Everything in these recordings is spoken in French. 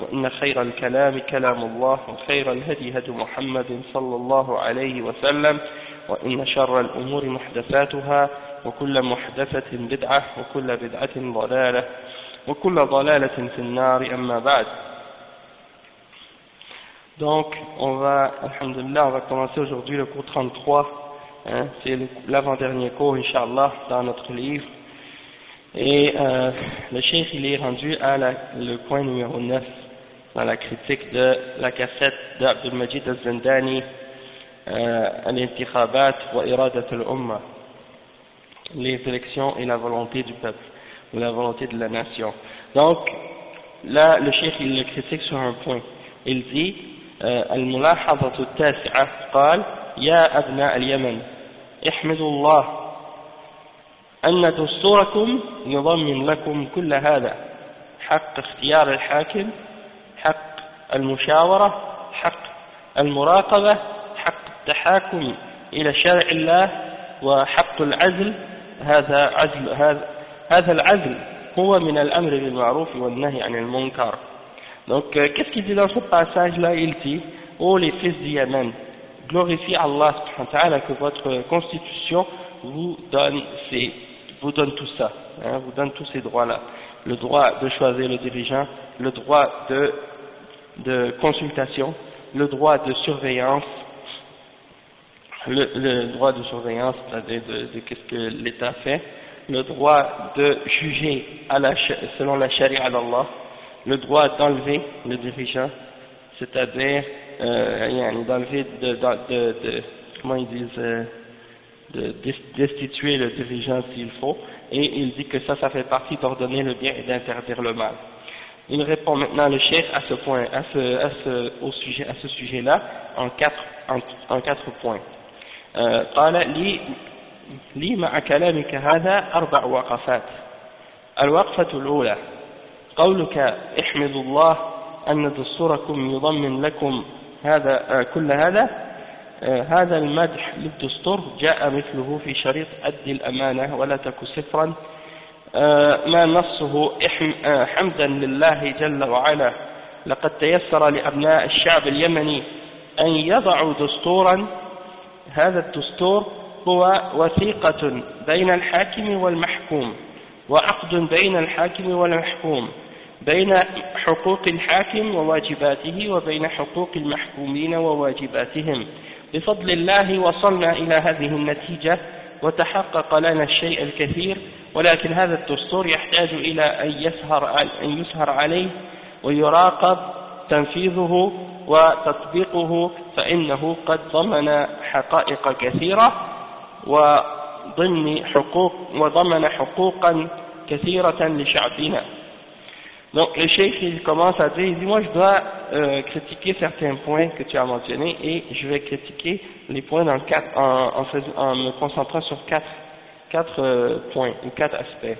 وإن خير الكلام كلام الله وخير الهدي هدي محمد صلى الله عليه وسلم وإن شر الأمور محدثاتها وكل محدثة بدعة وكل بدعة ضلالة وكل ضلالة في النار أما بعد Donc, on va, alhamdulillah, on va commencer aujourd'hui le cours 33. Hein, c'est l'avant-dernier cours, Inch'Allah, dans notre livre. Et euh, le chef, il est rendu à la, le point numéro 9 dans la critique de la cassette d'Abdul Majid al-Zandani, euh, Al-Intikhabat wa Iradat al-Umma, les élections et la volonté du peuple, ou la volonté de la nation. Donc, là, le chef, il le critique sur un point. Il dit, الملاحظة التاسعة قال يا أبناء اليمن احمدوا الله أن دستوركم يضمن لكم كل هذا حق اختيار الحاكم المشاورة حق المراقبة حق التحاكم إلى شرع الله وحق العزل هذا عزل هذا هذا العزل هو من الأمر بالمعروف والنهي عن المنكر Donc, euh, qu'est-ce qu'il dit dans ce passage-là Il dit, ô oh, les fils du Yémen, glorifiez Allah que votre constitution vous donne, ces, vous donne tout ça, hein, vous donne tous ces droits-là. Le droit de choisir le dirigeant, le droit de, de consultation, le droit de surveillance, le, le droit de surveillance, c'est-à-dire de, qu'est-ce que l'État fait, le droit de juger selon la charia d'Allah, le droit d'enlever le dirigeant, c'est-à-dire euh, d'enlever, de, de, de, de, comment ils disent, euh, de destituer le dirigeant s'il faut, et il dit que ça, ça fait partie d'ordonner le bien et d'interdire le mal. Il répond maintenant le chef à ce point, à ce, à ce, au sujet, à ce sujet-là, en quatre, en, en quatre points. قال لي لي مع كلامك هذا أربع وقفات الوقفة الأولى قولك احمدوا الله أن دستوركم يضمن لكم هذا كل هذا هذا المدح للدستور جاء مثله في شريط أدي الأمانة ولا تك سفرا ما نصه حمدا لله جل وعلا. لقد تيسر لأبناء الشعب اليمني أن يضعوا دستورا. هذا الدستور هو وثيقة بين الحاكم والمحكوم وعقد بين الحاكم والمحكوم بين حقوق الحاكم وواجباته وبين حقوق المحكومين وواجباتهم. بفضل الله وصلنا إلى هذه النتيجة وتحقق لنا الشيء الكثير. ولكن هذا الدستور يحتاج إلى أن يسهر, أن يسهر عليه ويراقب تنفيذه وتطبيقه فإنه قد ضمن حقائق كثيرة وضمن حقوق وضمن حقوقا كثيرة لشعبنا Donc le cheikh il commence à dire, il dit moi je dois euh, critiquer certains points que tu as mentionnés et je vais critiquer les points dans quatre, en, en, en me concentrant sur quatre, quatre euh, points ou quatre aspects.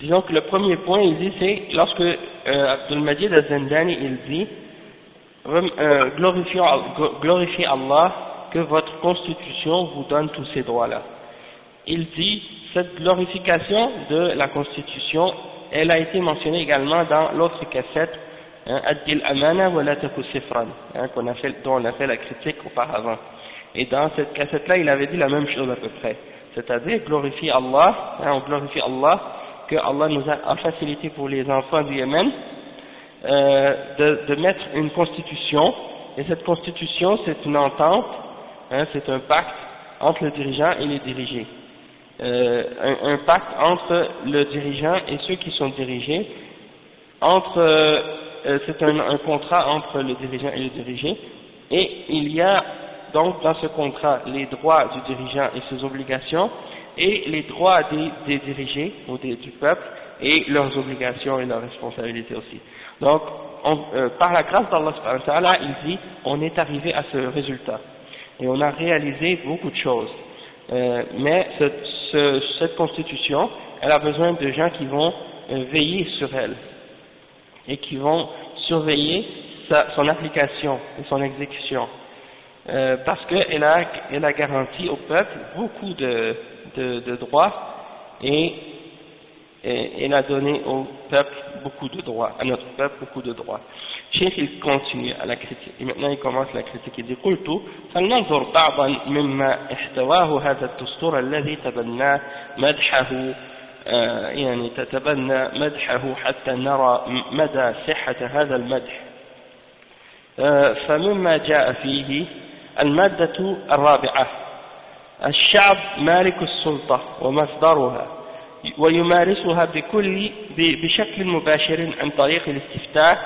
Disons que le premier point il dit c'est lorsque euh, Abdul Majid al-Zandani il dit euh, glorifiez, Allah que votre constitution vous donne tous ces droits-là. Il dit cette glorification de la constitution elle a été mentionnée également dans l'autre cassette, hein, Ad-Dil Amana wa la Sifran, hein, dont on a fait la critique auparavant. Et dans cette cassette-là, il avait dit la même chose à peu près. C'est-à-dire glorifier Allah, hein, on glorifie Allah, que Allah nous a facilité pour les enfants du Yémen euh, de, de, mettre une constitution Et cette constitution, c'est une entente, hein, c'est un pacte entre le dirigeant et les dirigés. Euh, un, pacte entre le dirigeant et ceux qui sont dirigés, entre, euh, c'est un, un, contrat entre le dirigeant et le dirigé, et il y a donc dans ce contrat les droits du dirigeant et ses obligations, et les droits des, des dirigés ou des, du peuple, et leurs obligations et leurs responsabilités aussi. Donc, on, euh, par la grâce d'Allah, il dit, on est arrivé à ce résultat. Et on a réalisé beaucoup de choses. Euh, mais ce, ce, cette constitution, elle a besoin de gens qui vont euh, veiller sur elle et qui vont surveiller son application et son exécution. Euh, parce qu'elle a, elle a garanti au peuple beaucoup de, de, de droits et, et, elle a donné au peuple beaucoup de droits, à notre peuple beaucoup de droits. Cheikh il continue à la critique et maintenant il commence la critique il dit قلت فلننظر بعضا مما احتواه هذا الدستور الذي تبنى مدحه يعني تتبنى مدحه حتى نرى مدى صحة هذا المدح فمما جاء فيه المادة الرابعة. الشعب مالك السلطة ومصدرها ويمارسها بكل بشكل مباشر عن طريق الاستفتاء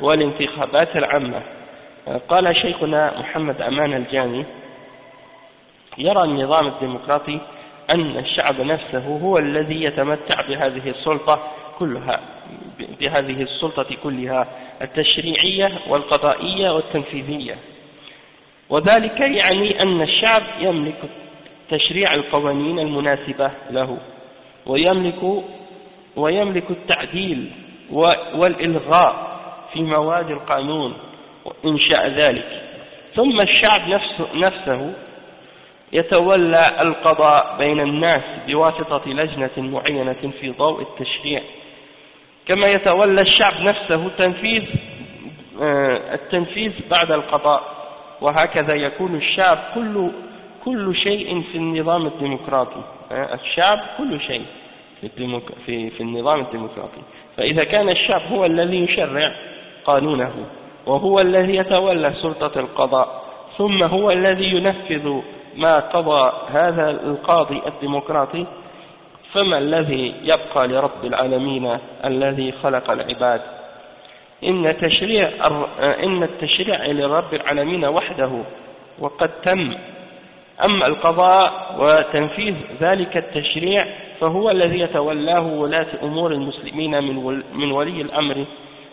والانتخابات العامة. قال شيخنا محمد أمان الجاني يرى النظام الديمقراطي أن الشعب نفسه هو الذي يتمتع بهذه السلطة كلها بهذه السلطة كلها التشريعية والقضائية والتنفيذية. وذلك يعني أن الشعب يملك تشريع القوانين المناسبة له ويملك ويملك التعديل والإلغاء في مواد القانون إن شاء ذلك. ثم الشعب نفسه, نفسه يتولى القضاء بين الناس بواسطة لجنة معينة في ضوء التشريع. كما يتولى الشعب نفسه تنفيذ آه، التنفيذ بعد القضاء. وهكذا يكون الشعب كل كل شيء في النظام الديمقراطي. الشعب كل شيء في, في, في النظام الديمقراطي. فإذا كان الشعب هو الذي يشرع قانونه وهو الذي يتولى سلطة القضاء ثم هو الذي ينفذ ما قضى هذا القاضي الديمقراطي فما الذي يبقى لرب العالمين الذي خلق العباد؟ إن تشريع إن التشريع لرب العالمين وحده وقد تم. أما القضاء وتنفيذ ذلك التشريع فهو الذي يتولاه ولاة أمور المسلمين من من ولي الأمر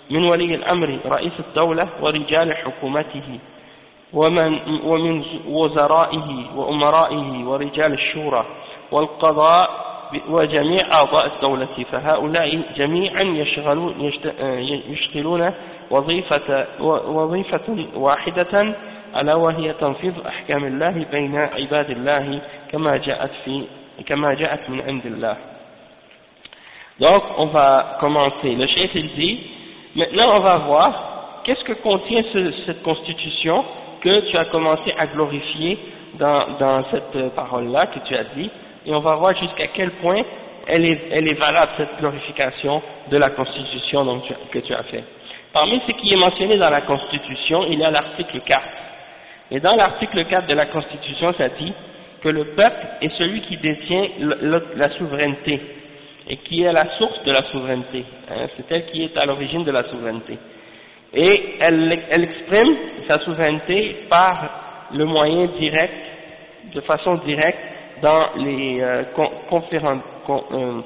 من ولي الأمر رئيس الدولة ورجال حكومته ومن ومن وزرائه وأمرائه ورجال الشورى. والقضاء وجميع أعضاء الدولة فهؤلاء جميعا يشغلون يشغلون وظيفة وظيفة واحدة ألا وهي تنفيذ أحكام الله بين عباد الله كما جاءت في كما جاءت من عند الله. Donc, on va commencer. Le chef il dit, maintenant on va voir qu'est-ce que contient ce, cette constitution que tu as commencé à glorifier dans, dans cette parole-là que tu as dit, et on va voir jusqu'à quel point elle est, valable, cette glorification de la Constitution que tu as fait. Parmi ce qui est mentionné dans la Constitution, il y a l'article 4. Et dans l'article 4 de la Constitution, ça dit que le peuple est celui qui détient la souveraineté et qui est la source de la souveraineté. Hein, c'est elle qui est à l'origine de la souveraineté. Et elle exprime sa souveraineté par le moyen direct, de façon directe, dans les euh, euh,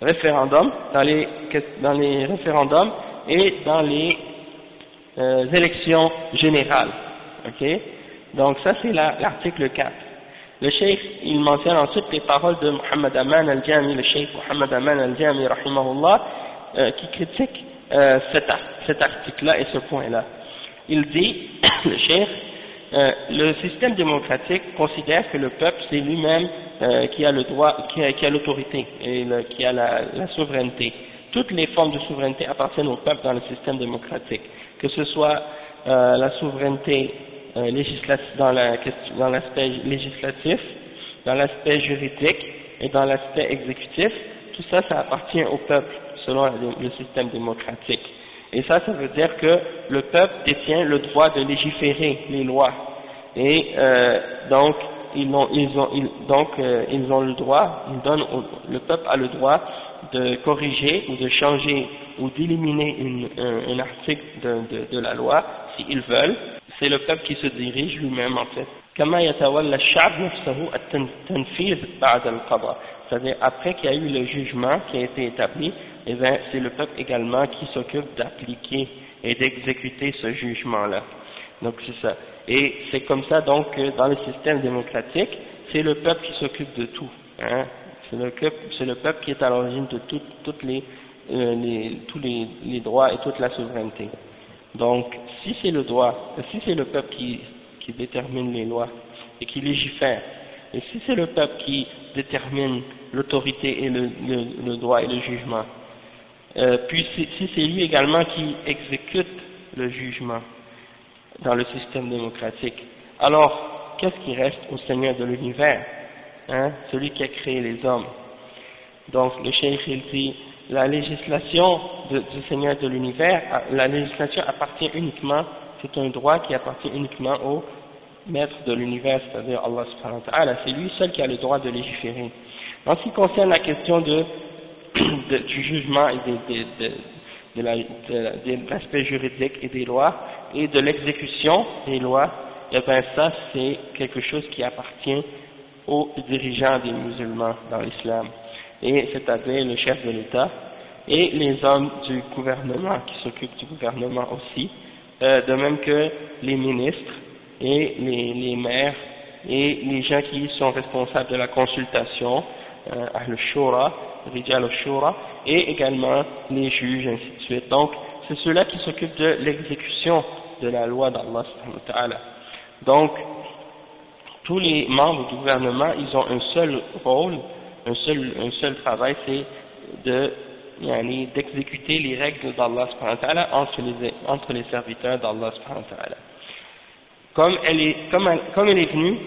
référendums, dans les, référendums et dans les euh, élections générales. Ok? Donc ça c'est l'article 4. Le cheikh, il mentionne ensuite les paroles de Muhammad Aman al-Jami, le cheikh Muhammad Aman al-Jami, rahimahullah, euh, qui critique cet, cet article-là et ce point-là. Il dit, le cheikh, euh, le système démocratique considère que le peuple c'est lui-même euh, qui a le droit, qui a, l'autorité et le, qui a la, la, souveraineté. Toutes les formes de souveraineté appartiennent au peuple dans le système démocratique, que ce soit euh, la souveraineté euh, législative dans, la, dans l'aspect législatif, dans l'aspect juridique et dans l'aspect exécutif. Tout ça, ça appartient au peuple selon le système démocratique. Et ça, ça veut dire que le peuple détient le droit de légiférer les lois. Et euh, donc, ils ont, ils ont, donc, euh, ils ont le droit, ils le peuple a le droit de corriger ou de changer ou d'éliminer un, article de, de, de la loi s'ils veulent. C'est le peuple qui se dirige lui-même en fait. C'est-à-dire, après qu'il y a eu le jugement qui a été établi, eh c'est le peuple également qui s'occupe d'appliquer et d'exécuter ce jugement-là. Donc c'est ça. Et c'est comme ça donc que dans le système démocratique, c'est le peuple qui s'occupe de tout. Hein. C'est le, le, peuple qui est à l'origine de toutes les, euh, tous les, droits et toute la souveraineté. Donc, si c'est le droit, si c'est le peuple qui, détermine les lois et qui légifère, et si c'est le peuple qui détermine l'autorité et le, droit et le jugement, euh, puis si, c'est lui également qui exécute le jugement dans le système démocratique, alors qu'est-ce qui reste au Seigneur de l'univers, hein, celui qui a créé les hommes. Donc le cheikh il dit, la législation du Seigneur de l'univers, la législation appartient uniquement, c'est un droit qui appartient uniquement au maître de l'univers, c'est-à-dire Allah subhanahu wa ta'ala, c'est lui seul qui a le droit de légiférer. En ce qui concerne la question de, du jugement et de, de, l'aspect juridique et des lois, et de l'exécution des lois, eh bien ça c'est quelque chose qui appartient aux dirigeants des musulmans dans l'islam, et c'est-à-dire le chef de l'État, et les hommes du gouvernement qui s'occupent du gouvernement aussi, euh, de même que les ministres, et les, les maires et les gens qui sont responsables de la consultation, euh, al-shura, al-shura, et également les juges, ainsi de suite. Donc, c'est ceux-là qui s'occupent de l'exécution de la loi d'Allah. Donc, tous les membres du gouvernement, ils ont un seul rôle, un seul, un seul travail, c'est de d'exécuter les règles d'Allah entre les, entre les serviteurs d'Allah comme elle est, comme elle est venue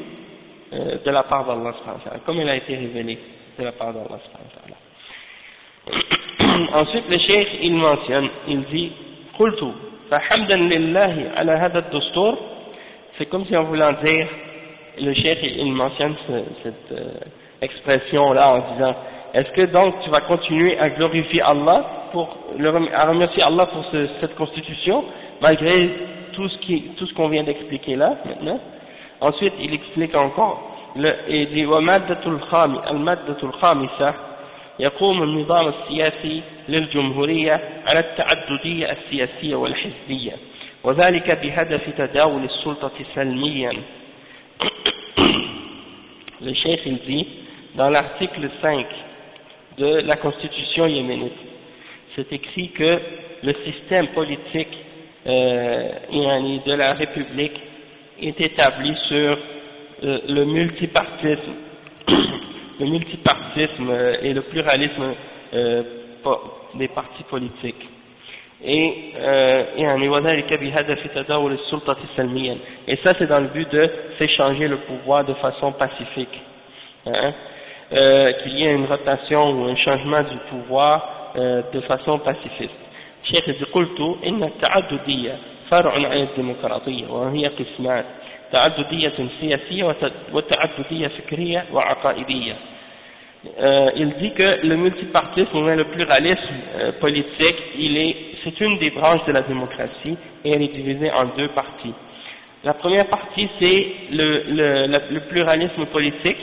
euh, de la part d'Allah comme elle a été révélée de la part d'Allah Ensuite, le cheikh, il mentionne, il dit, قلت فحمدا لله على هذا الدستور c'est comme si on voulait dire, le cheikh, il mentionne cette euh, expression-là en disant, est-ce que donc tu vas continuer à glorifier Allah pour, à remercier Allah pour ce, cette constitution, malgré tout ce qui, tout ce qu'on vient d'expliquer là, maintenant. Ensuite, il explique encore, le, il dit, إيه، ومادة الخام المادة الخامسة يقوم النظام السياسي للجمهورية على التعددية السياسية والحزبية وذلك بهدف تداول السلطة سلميا. للشيخ الزي dans l'article 5 de la constitution yéménite c'est écrit que le système politique euh, de la république est établi sur euh, le multipartisme, le multipartisme et le pluralisme euh, des partis politiques. Et, et ça c'est dans le but de s'échanger le pouvoir de façon pacifique. Hein, qu'il y ait une rotation ou un changement du pouvoir de façon pacifiste. شيخ قلت إن التعددية فرع عن الديمقراطية وهي قسمان تعددية سياسية وتعددية فكرية وعقائدية euh, il dit que le multipartisme ou le pluralisme euh, politique, il est, c'est une des branches de la démocratie et elle est divisée en deux parties. La première partie c'est le, le, le, pluralisme politique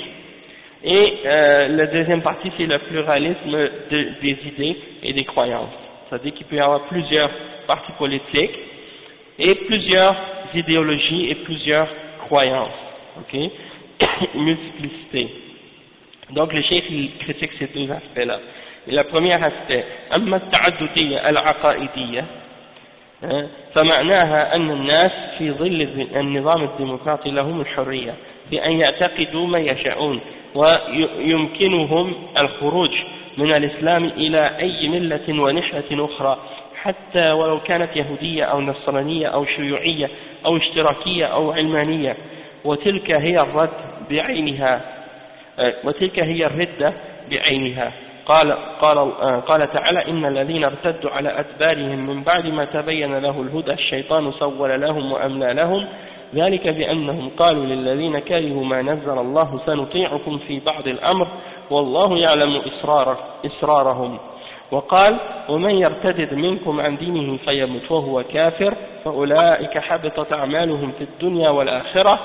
et euh, la deuxième partie c'est le pluralisme de, des idées et des croyances. C'est-à-dire qu'il peut y avoir plusieurs partis politiques et plusieurs idéologies et plusieurs croyances. Ok Multiplicité. Donc le chef il critique ces deux aspects-là. Le premier aspect, أما التعددية العقائدية فمعناها أن الناس في ظل النظام الديمقراطي لهم الحرية في أن يعتقدوا ما يشاءون ويمكنهم الخروج من الإسلام إلى أي ملة ونحلة أخرى حتى ولو كانت يهودية أو نصرانية أو شيوعية أو اشتراكية أو علمانية. وتلك هي الرد بعينها. وتلك هي الردة بعينها. قال قال قال تعالى إن الذين ارتدوا على أدبارهم من بعد ما تبين له الهدى الشيطان سول لهم وأملى لهم. ذلك بأنهم قالوا للذين كرهوا ما نزل الله سنطيعكم في بعض الأمر والله يعلم إسرار إسرارهم. وقال ومن يرتدد منكم عن دينه فيمت وهو كافر فأولئك حبطت أعمالهم في الدنيا والآخرة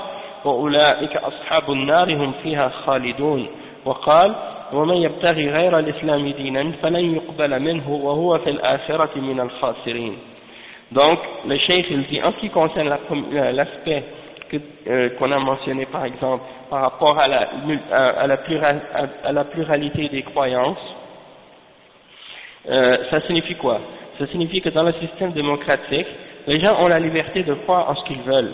وأولئك أصحاب النار هم فيها خالدون. وقال ومن يبتغي غير الإسلام دينا فلن يقبل منه وهو في الآخرة من الخاسرين. Donc, le cheikh il dit, en ce qui concerne l'aspect euh, qu'on a mentionné par exemple par rapport à la, à, la, plural, à, la pluralité des croyances, euh, ça signifie quoi? Ça signifie que dans le système démocratique, les gens ont la liberté de croire en ce qu'ils veulent.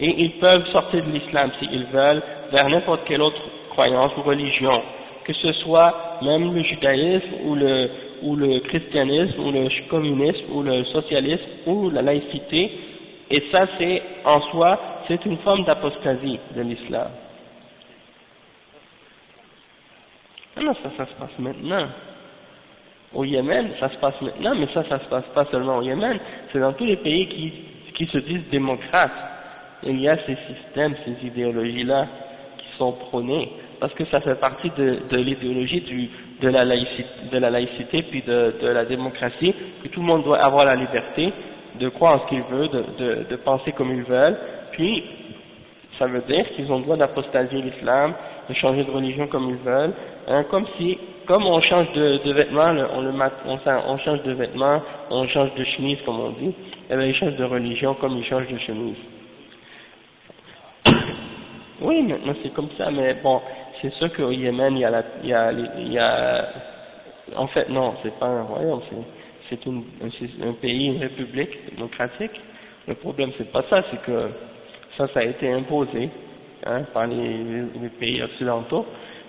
Et ils peuvent sortir de l'islam s'ils veulent vers n'importe quelle autre croyance ou religion que ce soit même le judaïsme ou le, ou le christianisme ou le communisme ou le socialisme ou la laïcité, et ça c'est en soi, c'est une forme d'apostasie de l'islam. Ah non, ça, ça se passe maintenant. Au Yémen, ça se passe maintenant, mais ça, ça se passe pas seulement au Yémen, c'est dans tous les pays qui, qui se disent démocrates. Il y a ces systèmes, ces idéologies-là qui sont prônées parce que ça fait partie de, de l'idéologie de la laïcité, de la laïcité puis de, de, la démocratie, que tout le monde doit avoir la liberté de croire en ce qu'il veut, de, de, de, penser comme ils veulent, puis ça veut dire qu'ils ont le droit d'apostasier l'islam, de changer de religion comme ils veulent, hein, comme si, comme on change de, vêtements, on, le on, change de vêtements, on change de chemise comme on dit, et eh bien ils changent de religion comme ils changent de chemise. Oui, maintenant c'est comme ça, mais bon, c'est sûr qu'au Yémen, il y a, la, il y a, il y a en fait non, c'est pas un royaume, c'est un, un, pays, une république démocratique. Le problème c'est pas ça, c'est que ça, ça a été imposé hein, par les, pays occidentaux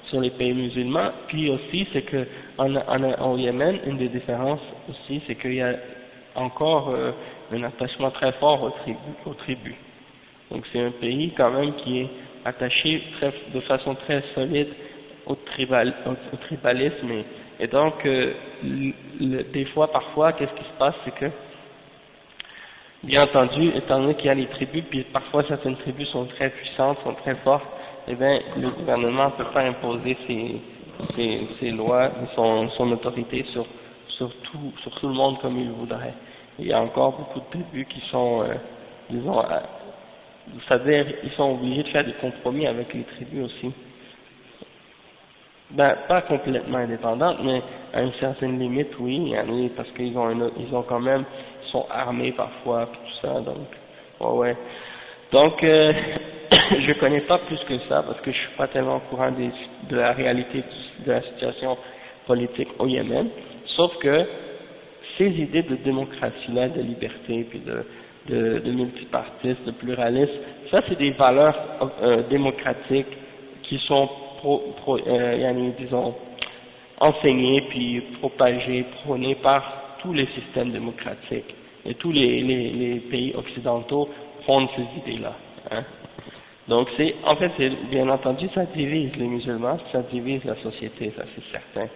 sur les pays musulmans. Puis aussi, c'est que en, en, au Yémen, une des différences aussi, c'est qu'il y a encore euh, un attachement très fort aux tribus. Aux tribus. Donc c'est un pays quand même qui est attaché très, de façon très solide au, tribal, au, tribalisme et, donc euh, des fois parfois qu'est-ce qui se passe? C'est que bien entendu étant donné qu'il y a les tribus puis parfois certaines tribus sont très puissantes sont très fortes eh bien le gouvernement ne peut pas imposer ses, lois son, autorité sur tout sur tout le monde comme il voudrait il y a encore beaucoup de tribus qui sont euh, disons c'est-à-dire ils sont obligés de faire des compromis avec les tribus aussi. Ben, pas complètement indépendantes, mais à une certaine limite, oui, parce qu'ils ont, ont quand même, ils sont armés parfois, puis tout ça, donc, ouais, ouais. Donc, euh, je connais pas plus que ça, parce que je suis pas tellement au courant des, de la réalité de la situation politique au Yémen, sauf que ces idées de démocratie-là, de liberté, puis de, multipartisme, de pluralisme, ça c'est des valeurs euh, démocratiques qui sont pro, euh, disons, enseignées puis propagées, prônées par tous les systèmes démocratiques et tous les, pays occidentaux fondent ces idées-là. Hein. Donc c'est, en fait, bien entendu, ça divise les musulmans, ça divise la société, ça c'est certain.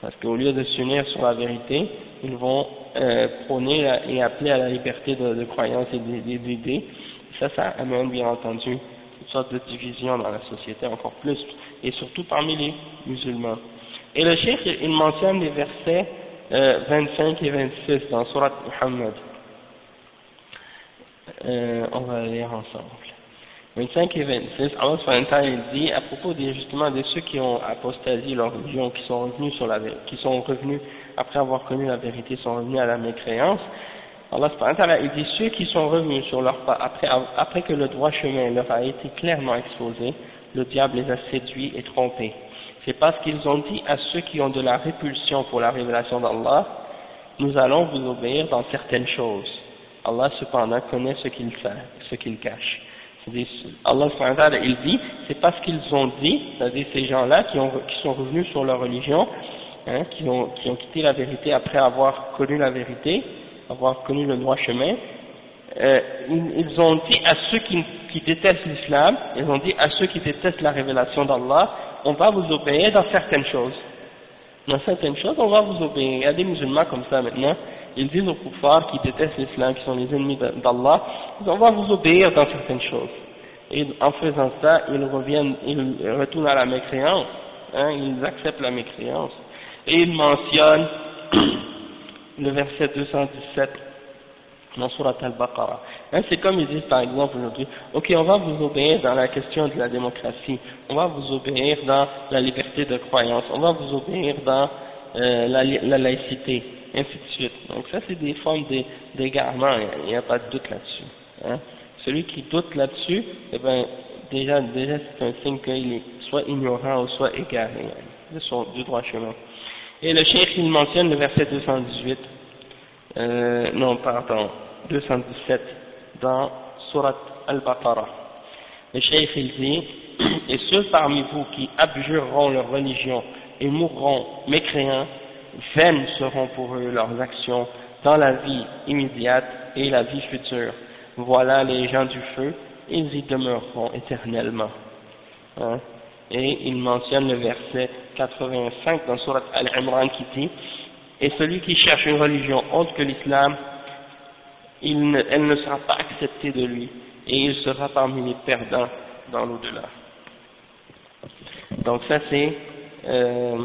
Parce qu'au lieu de s'unir sur la vérité, ils vont euh, prôner et appeler à la liberté de, de croyance et d'idées. Ça, ça amène bien entendu une sorte de division dans la société encore plus, et surtout parmi les musulmans. Et le cheikh, il mentionne les versets euh, 25 et 26 dans Surat Muhammad. Euh, on va lire ensemble. 25 et 26, Allah dit à propos des, justement de ceux qui ont apostasié leur religion, qui sont revenus sur la qui sont revenus après avoir connu la vérité, sont revenus à la mécréance. Allah il dit ceux qui sont revenus sur leur pas après, après que le droit chemin leur a été clairement exposé, le diable les a séduits et trompés. C'est parce qu'ils ont dit à ceux qui ont de la répulsion pour la révélation d'Allah, nous allons vous obéir dans certaines choses. Allah cependant connaît ce qu'il fait, ce qu'il cache. Allah il dit, c'est parce qu'ils ont dit, c'est-à-dire ces gens-là qui, sont revenus sur leur religion, hein, qui, ont, qui ont quitté la vérité après avoir connu la vérité, avoir connu le droit chemin, euh, ils ont dit à ceux qui, qui détestent l'islam, ils ont dit à ceux qui détestent la révélation d'Allah, on va vous obéir dans certaines choses. dans certaines choses, on va vous obéir. Il y a des musulmans comme ça maintenant, ils disent aux kuffars qui détestent l'islam, qui sont les ennemis d'Allah, on va vous obéir dans certaines choses. Et en faisant ça, ils reviennent, ils retournent à la mécréance, hein, ils acceptent la mécréance. Et ils mentionnent le verset 217 dans Surat al-Baqarah. Hein, c'est comme ils disent par exemple aujourd'hui, ok, on va vous obéir dans la question de la démocratie, on va vous obéir dans la liberté de croyance, on va vous obéir dans euh, la, laïcité, ainsi de suite. Donc ça c'est des formes d'égarement, il n'y a, pas de doute là-dessus. Hein. Celui qui doute là-dessus, eh ben, déjà, déjà c'est un signe qu'il est soit ignorant ou soit égaré de son, du droit chemin. Et le cheikh il mentionne le verset 218, euh, non pardon, 217 dans Surat Al-Baqarah. Le cheikh il dit, et ceux parmi vous qui abjureront leur religion et mourront mécréants, vaines seront pour eux leurs actions dans la vie immédiate et la vie future. Voilà les gens du feu, ils y demeureront éternellement. Hein? Et il mentionne le verset 85 dans Surat Al-Imran qui dit, et celui qui cherche une religion autre que l'islam, elle ne sera pas acceptée de lui, et il sera parmi les perdants dans l'au-delà. Donc ça c'est euh,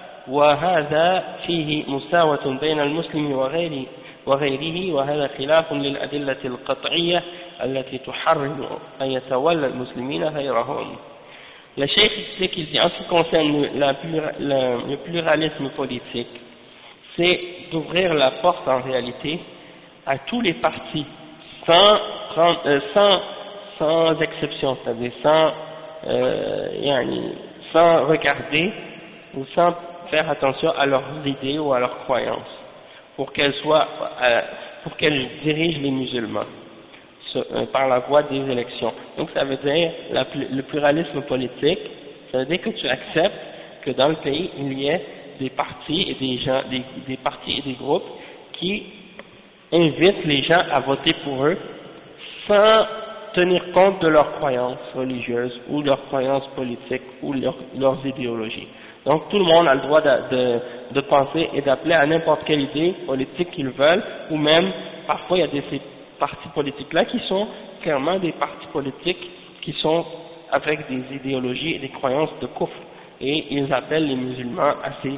وهذا فيه مساواة بين المسلم وغيره وغيره وهذا خلاف للأدلة القطعية التي تحرم أن يتولى المسلمين غيرهم Le chef sait qu'il dit en ce qui concerne la, le pluralisme politique, c'est d'ouvrir la porte en réalité à tous les partis, sans, euh, sans, sans exception, c'est-à-dire sans, euh, sans regarder ou sans faire attention à leurs idées ou à leurs croyances, pour qu'elles soient, euh, pour qu'elles dirigent les musulmans euh, par la voie des élections. Donc ça veut dire le pluralisme politique, ça veut dire que tu acceptes que dans le pays il y ait des partis et des gens, des, des partis et des groupes qui invitent les gens à voter pour eux sans tenir compte de leurs croyances religieuses ou leurs croyances politiques ou leurs idéologies. Donc tout le monde a le droit de, de, de penser et d'appeler à n'importe quelle idée politique qu'ils veulent, ou même parfois il y a des ces partis politiques-là qui sont clairement des partis politiques qui sont avec des idéologies et des croyances de coffre. Et ils appellent les musulmans à ces,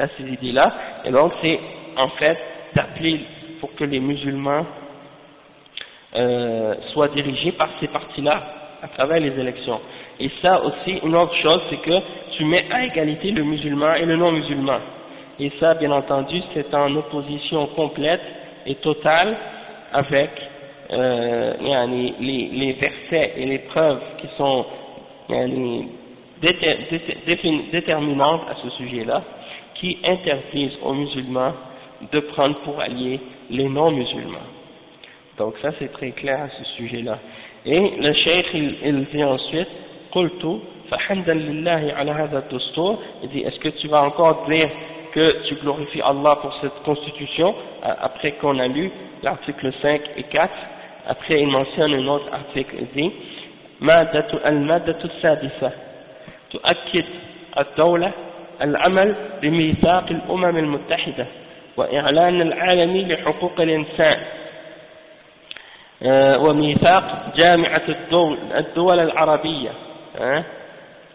à ces idées-là. Et donc c'est en fait d'appeler pour que les musulmans euh, soient dirigés par ces partis-là à travers les élections. Et ça aussi, une autre chose, c'est que tu mets à égalité le musulman et le non-musulman. Et ça, bien entendu, c'est en opposition complète et totale avec euh, les, versets et les preuves qui sont déterminantes à ce sujet-là, qui interdisent aux musulmans de prendre pour alliés les non-musulmans. Donc ça, c'est très clair à ce sujet-là. Et le cheikh, il, il dit ensuite, « Qultu » est-ce que tu vas encore dire que tu glorifies Allah pour cette constitution après qu'on a lu l'article 5 et 4 après il mentionne un autre article il dit مادة المادة السادسة تؤكد الدولة العمل بميثاق الأمم المتحدة وإعلان العالمي لحقوق الإنسان وميثاق جامعة الدول, الدول العربية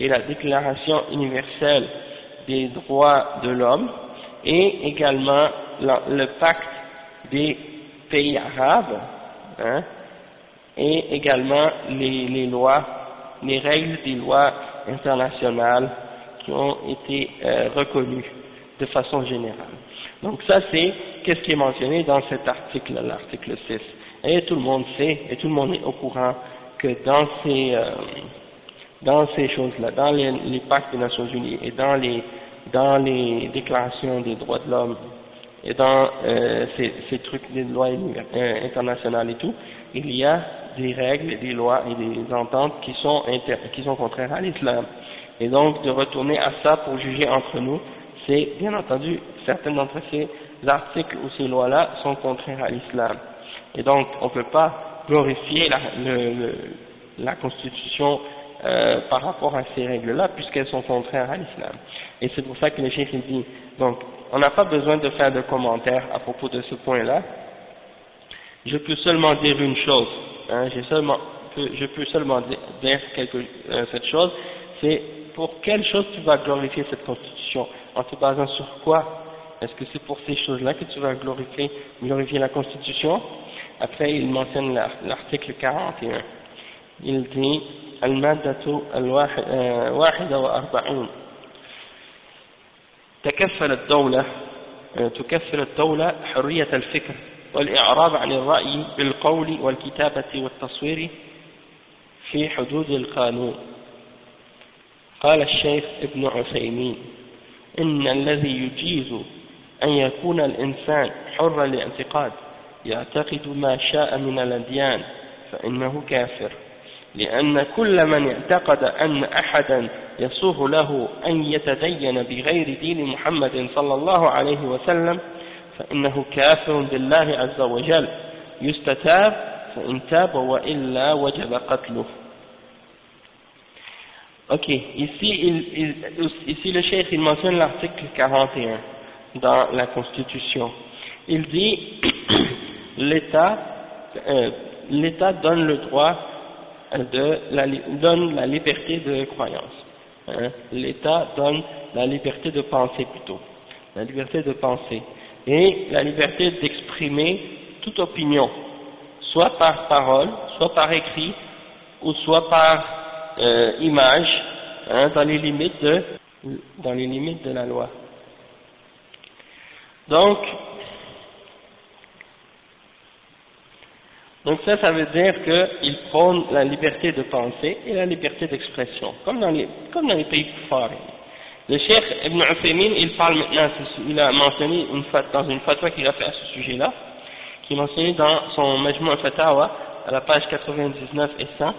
et la Déclaration universelle des droits de l'homme et également le pacte des pays arabes hein, et également les, lois, les règles des lois internationales qui ont été euh, reconnues de façon générale. Donc ça c'est qu'est-ce qui est mentionné dans cet article, l'article 6. Et tout le monde sait, et tout le monde est au courant que dans ces, euh, dans ces choses-là, dans les, les, pactes des Nations Unies et dans les, dans les déclarations des droits de l'homme et dans euh, ces, ces, trucs des lois euh, internationales et tout, il y a des règles, des lois et des ententes qui sont, qui sont contraires à l'islam. Et donc de retourner à ça pour juger entre nous, c'est bien entendu, certains d'entre ces articles ou ces lois-là sont contraires à l'islam. Et donc on ne peut pas glorifier la, le, la constitution euh, par rapport à ces règles-là, puisqu'elles sont contraires à l'islam. Et c'est pour ça que le chef dit, donc, on n'a pas besoin de faire de commentaires à propos de ce point-là. Je peux seulement dire une chose, hein, seulement, je peux seulement dire quelque, euh, cette chose, c'est pour quelle chose tu vas glorifier cette constitution En te basant sur quoi? Est-ce que c'est pour ces choses-là que tu vas glorifier, glorifier la constitution? Après, il mentionne l'article 41. Il dit المادة الواحدة وأربعون تكفل الدولة تكفل الدولة حرية الفكر والإعراب عن الرأي بالقول والكتابة والتصوير في حدود القانون. قال الشيخ ابن عثيمين إن الذي يجيز أن يكون الإنسان حر الاعتقاد يعتقد ما شاء من الأديان فإنه كافر. لأن كل من اعتقد أن أحدا يصوه له أن يتدين بغير دين محمد صلى الله عليه وسلم فإنه كافر بالله عز وجل يستتاب فإن تاب وإلا وجب قتله Ok, ici, il, il, ici le chef il mentionne l'article 41 dans la Constitution. Il dit l'État euh, l'État donne le droit de la, donne la liberté de croyance. Hein. L'État donne la liberté de penser plutôt, la liberté de penser et la liberté d'exprimer toute opinion, soit par parole, soit par écrit, ou soit par euh, image, hein, dans les limites de dans les limites de la loi. Donc, Donc ça, ça veut dire qu'ils prônent la liberté de penser et la liberté d'expression, comme dans les, comme dans les pays forts. Le cheikh Ibn Uthaymin, il parle maintenant, il a mentionné une dans une fatwa qu'il a fait à ce sujet-là, qui est mentionné dans son Majmou al-Fatawa, à la page 99 et 100,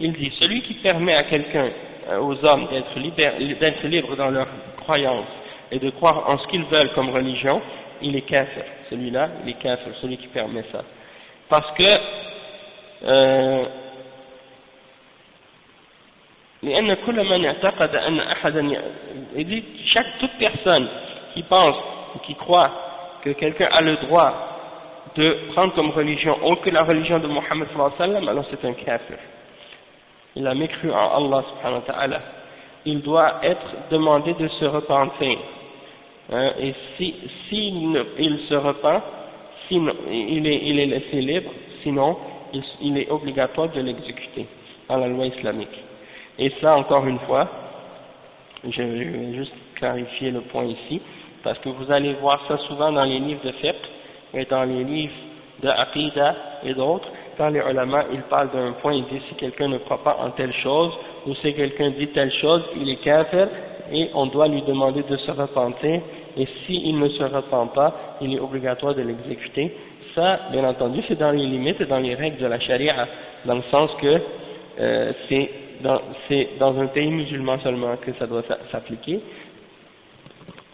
il dit, celui qui permet à quelqu'un, euh, aux hommes, d'être libres dans leurs croyances et de croire en ce qu'ils veulent comme religion, il est kafir. Celui-là, il est kafir, celui qui permet ça parce que euh, il dit chaque toute personne qui pense ou qui croit que quelqu'un a le droit de prendre comme religion autre la religion de Mohammed alors c'est un kafir. Il a mécru en Allah subhanahu wa ta'ala. Il doit être demandé de se repentir. Hein, et si s'il il se repent il, est, il laissé libre, sinon il, il est obligatoire de l'exécuter dans la loi islamique. Et ça, encore une fois, je vais juste clarifier le point ici, parce que vous allez voir ça souvent dans les livres de fiqh et dans les livres de aqidah et d'autres, quand les ulama ils parlent d'un point, ils disent si quelqu'un ne croit pas en telle chose, ou si quelqu'un dit telle chose, il est kafir, et on doit lui demander de se repentir, et s'il ne se repent pas, il est obligatoire de l'exécuter. Ça, bien entendu, c'est dans les limites et dans les règles de la charia, dans le sens que euh, c'est dans, un pays musulman seulement que ça doit s'appliquer,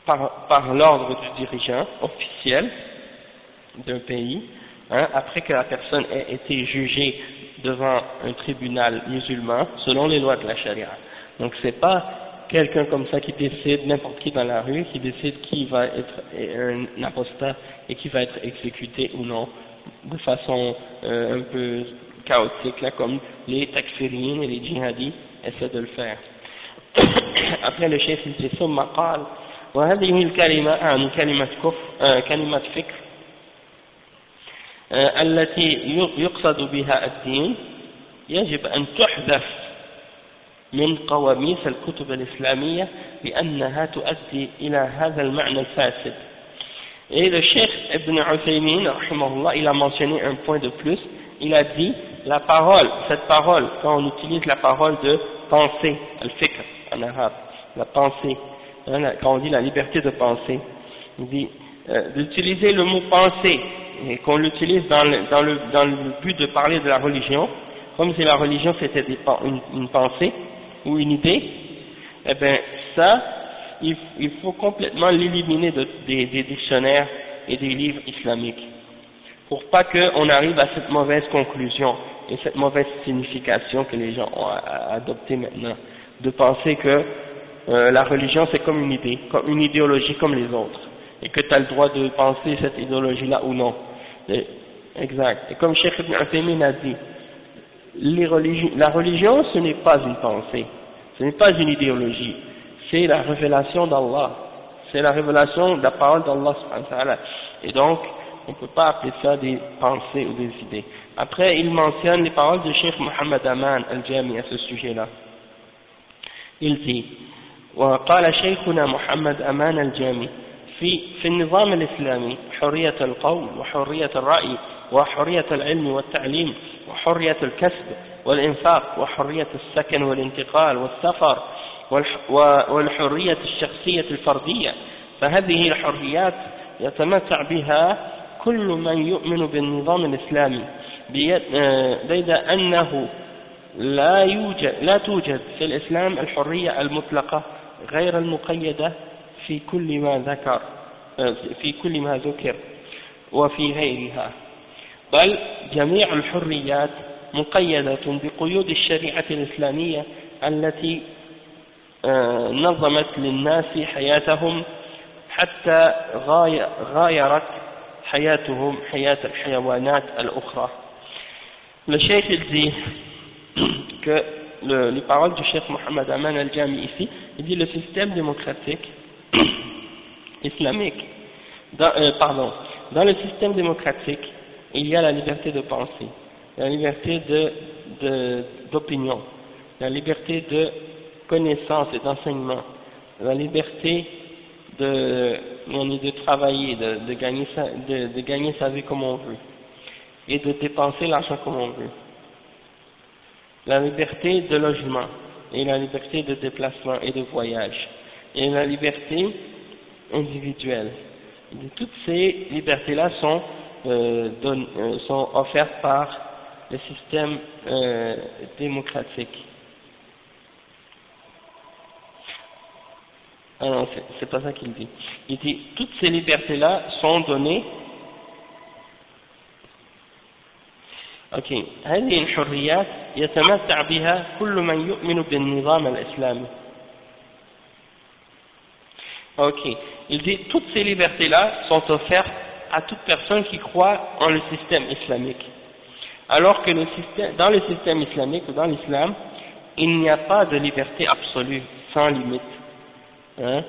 par, par l'ordre du dirigeant officiel d'un pays, hein, après que la personne ait été jugée devant un tribunal musulman selon les lois de la charia. Donc c'est pas quelqu'un comme ça qui décide, n'importe qui dans la rue, qui décide qui va être un apostat et qui va être exécuté ou non, de façon euh, un peu chaotique, là, comme les takfirines et les djihadis essaient de le faire. après le chef il dit ثم قال وهذه الكلمة عن كلمة كفر كلمة فكر التي يقصد بها الدين يجب أن تحذف من قواميس الكتب الإسلامية لأنها تؤدي إلى هذا المعنى الفاسد Et le Cheikh Ibn Uthaymin, il a mentionné un point de plus. Il a dit, la parole, cette parole, quand on utilise la parole de penser, al-fikr en arabe, la pensée, hein, quand on dit la liberté de penser, il dit euh, d'utiliser le mot penser et qu'on l'utilise dans le, dans, le, dans le but de parler de la religion, comme si la religion c'était une, une, pensée ou une idée, eh bien ça, il, faut complètement l'éliminer de, des, des dictionnaires et des livres islamiques, pour pas qu'on arrive à cette mauvaise conclusion et cette mauvaise signification que les gens ont adoptée maintenant, de penser que euh, la religion c'est comme une idée, comme une idéologie comme les autres, et que tu as le droit de penser cette idéologie-là ou non. exact. Et comme Cheikh Ibn Uthaymin a dit, les la religion ce n'est pas une pensée, ce n'est pas une idéologie, c'est la révélation d'Allah, c'est la révélation de la parole d'Allah et donc on ne peut pas appeler ça des pensées ou des idées. Après il mentionne les paroles de Cheikh Mohammed Aman al-Jami à ce sujet-là. Il dit وقال شيخنا محمد أمان الجامي في, في النظام الإسلامي حرية القول وحرية الرأي وحرية العلم والتعليم وحرية الكسب والإنفاق وحرية السكن والانتقال والسفر والحرية الشخصية الفردية. فهذه الحريات يتمتع بها كل من يؤمن بالنظام الإسلامي بيد أنه لا يوجد لا توجد في الإسلام الحرية المطلقة غير المقيدة في كل ما ذكر في كل ما ذكر وفي غيرها. بل جميع الحريات مقيدة بقيود الشريعة الإسلامية التي نظمت للناس حياتهم حتى غايرت حياتهم حياة الحيوانات الأخرى Le cheikh il dit que le, les paroles du cheikh Mohammed Aman al-Jami ici, il dit le système démocratique islamique, dans, euh, pardon, dans le système démocratique, il y a la liberté de penser, la liberté d'opinion, de, la liberté de connaissance et d'enseignement, la liberté de, de travailler, de, de, gagner sa, de, de gagner sa vie comme on veut, et de dépenser l'argent comme on veut. La liberté de logement, et la liberté de déplacement et de voyage, et la liberté individuelle. toutes ces libertés-là sont, euh, euh, sont offertes par le système euh, démocratique. Ah non, c'est pas ça qu'il dit. Il dit, toutes ces libertés-là sont données Ok. هذه الحريات يتمتع بها كل من يؤمن بالنظام الإسلامي. Ok. Il dit toutes ces libertés-là sont offertes à toute personne qui croit en le système islamique. Alors que dans le système islamique dans l'islam, il n'y a pas de liberté absolue, sans limite. Hein?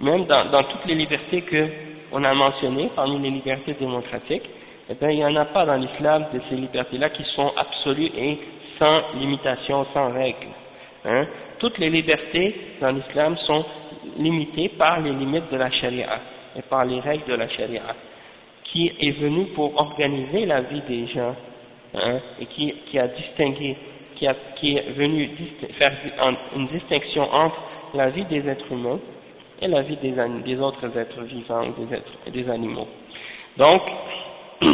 Même dans, toutes les libertés que on a mentionnées, parmi les libertés démocratiques, eh bien, il n'y en a pas dans l'islam de ces libertés-là qui sont absolues et sans limitation, sans règles. Hein? Toutes les libertés dans l'islam sont limitées par les limites de la charia et par les règles de la charia, qui est venue pour organiser la vie des gens hein, et qui, qui, a distingué, qui, a, qui est venu faire une distinction entre la vie des êtres humains et la vie des, des autres êtres vivants ou des, des animaux. Donc,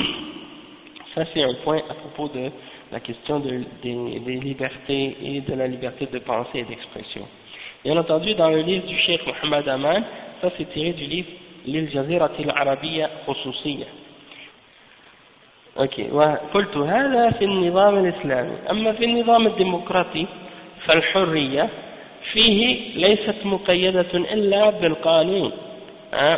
ça c'est un point à propos de la question de, des, des, libertés et de la liberté de pensée et d'expression. Bien entendu, dans le livre du Cheikh Mohammed Aman, ça c'est tiré du livre للجزيرة العربية خصوصية. أوكي. وقلت هذا في النظام الإسلامي. أما في النظام الديمقراطي فالحرية فيه ليست مقيدة إلا بالقانون.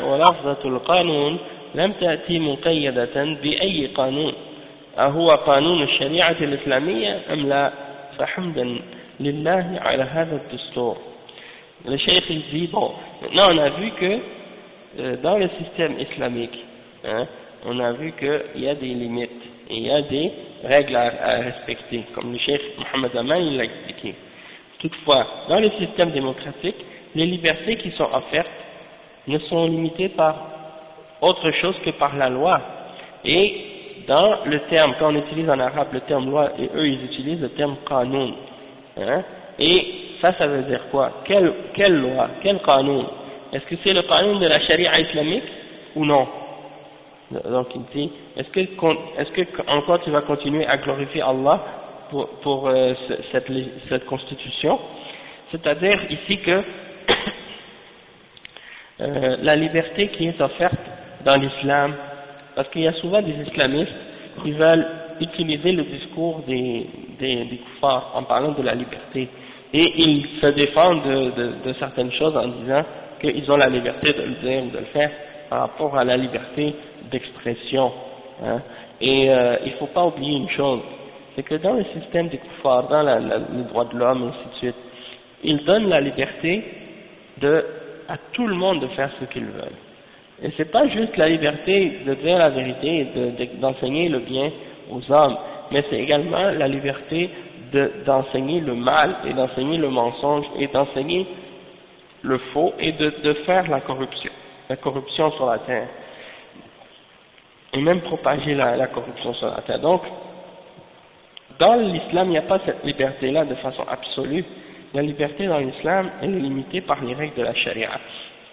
ولفظة القانون لم تأتي مقيدة بأي قانون. أهو قانون الشريعة الإسلامية أم لا؟ فحمدا لله على هذا الدستور. le cheikh il dit bon maintenant on a vu que euh, dans le système islamique hein, on a vu qu'il y a des limites et il y a des règles à, respecter comme le cheikh Mohamed Aman l'a expliqué. Toutefois dans le système démocratique les libertés qui sont offertes ne sont limitées par autre chose que par la loi. Et dans le terme, quand on utilise en arabe le terme loi et eux ils utilisent le terme qanoun, hein, et ça, ça veut dire quoi? Quelle, quelle loi? Quel qanoun Est-ce que c'est le qanoun de la charia islamique ou non? Donc il dit, est-ce que, encore tu vas continuer à glorifier Allah pour, euh, cette, constitution? C'est-à-dire ici que euh, la liberté qui est offerte dans l'islam parce qu'il y a souvent des islamistes qui veulent utiliser le discours des, des, des en parlant de la liberté. Et ils se défendent de, de, de certaines choses en disant qu'ils ont la liberté de le dire ou de le faire par rapport à la liberté d'expression. Hein. Et euh, il ne faut pas oublier une chose, c'est que dans le système des kuffars, dans la, la, les droits de l'homme, et ainsi de suite, ils donnent la liberté de, à tout le monde de faire ce qu'ils veulent. Et c'est pas juste la liberté de dire la vérité et d'enseigner le bien aux hommes, mais c'est également la liberté d'enseigner le mal et d'enseigner le mensonge et d'enseigner le faux et de, faire la corruption, la corruption sur la terre. Et même propager la, corruption sur la terre. Donc, dans l'islam, il n'y a pas cette liberté-là de façon absolue. La liberté dans l'islam, elle est limitée par les règles de la charia.